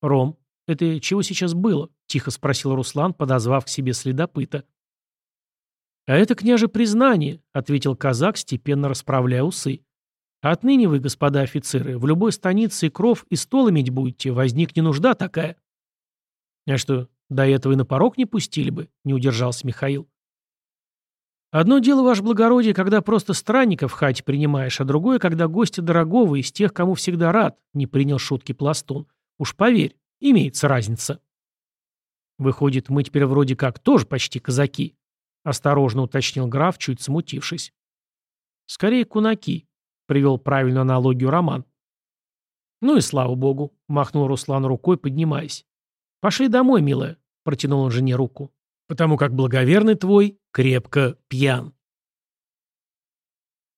«Ром, это чего сейчас было?» — тихо спросил Руслан, подозвав к себе следопыта. «А это, княже, признание», — ответил казак, степенно расправляя усы. «Отныне вы, господа офицеры, в любой станице и кров и стол иметь будете, возникнет нужда такая». «А что, до этого и на порог не пустили бы?» — не удержался Михаил. Одно дело, ваше благородие, когда просто странников в хате принимаешь, а другое, когда гостя дорогого из тех, кому всегда рад, не принял шутки пластун. Уж поверь, имеется разница. Выходит, мы теперь вроде как тоже почти казаки, осторожно уточнил граф, чуть смутившись. Скорее кунаки, привел правильную аналогию Роман. Ну и слава богу, махнул Руслан рукой, поднимаясь. Пошли домой, милая, протянул он жене руку потому как благоверный твой крепко пьян.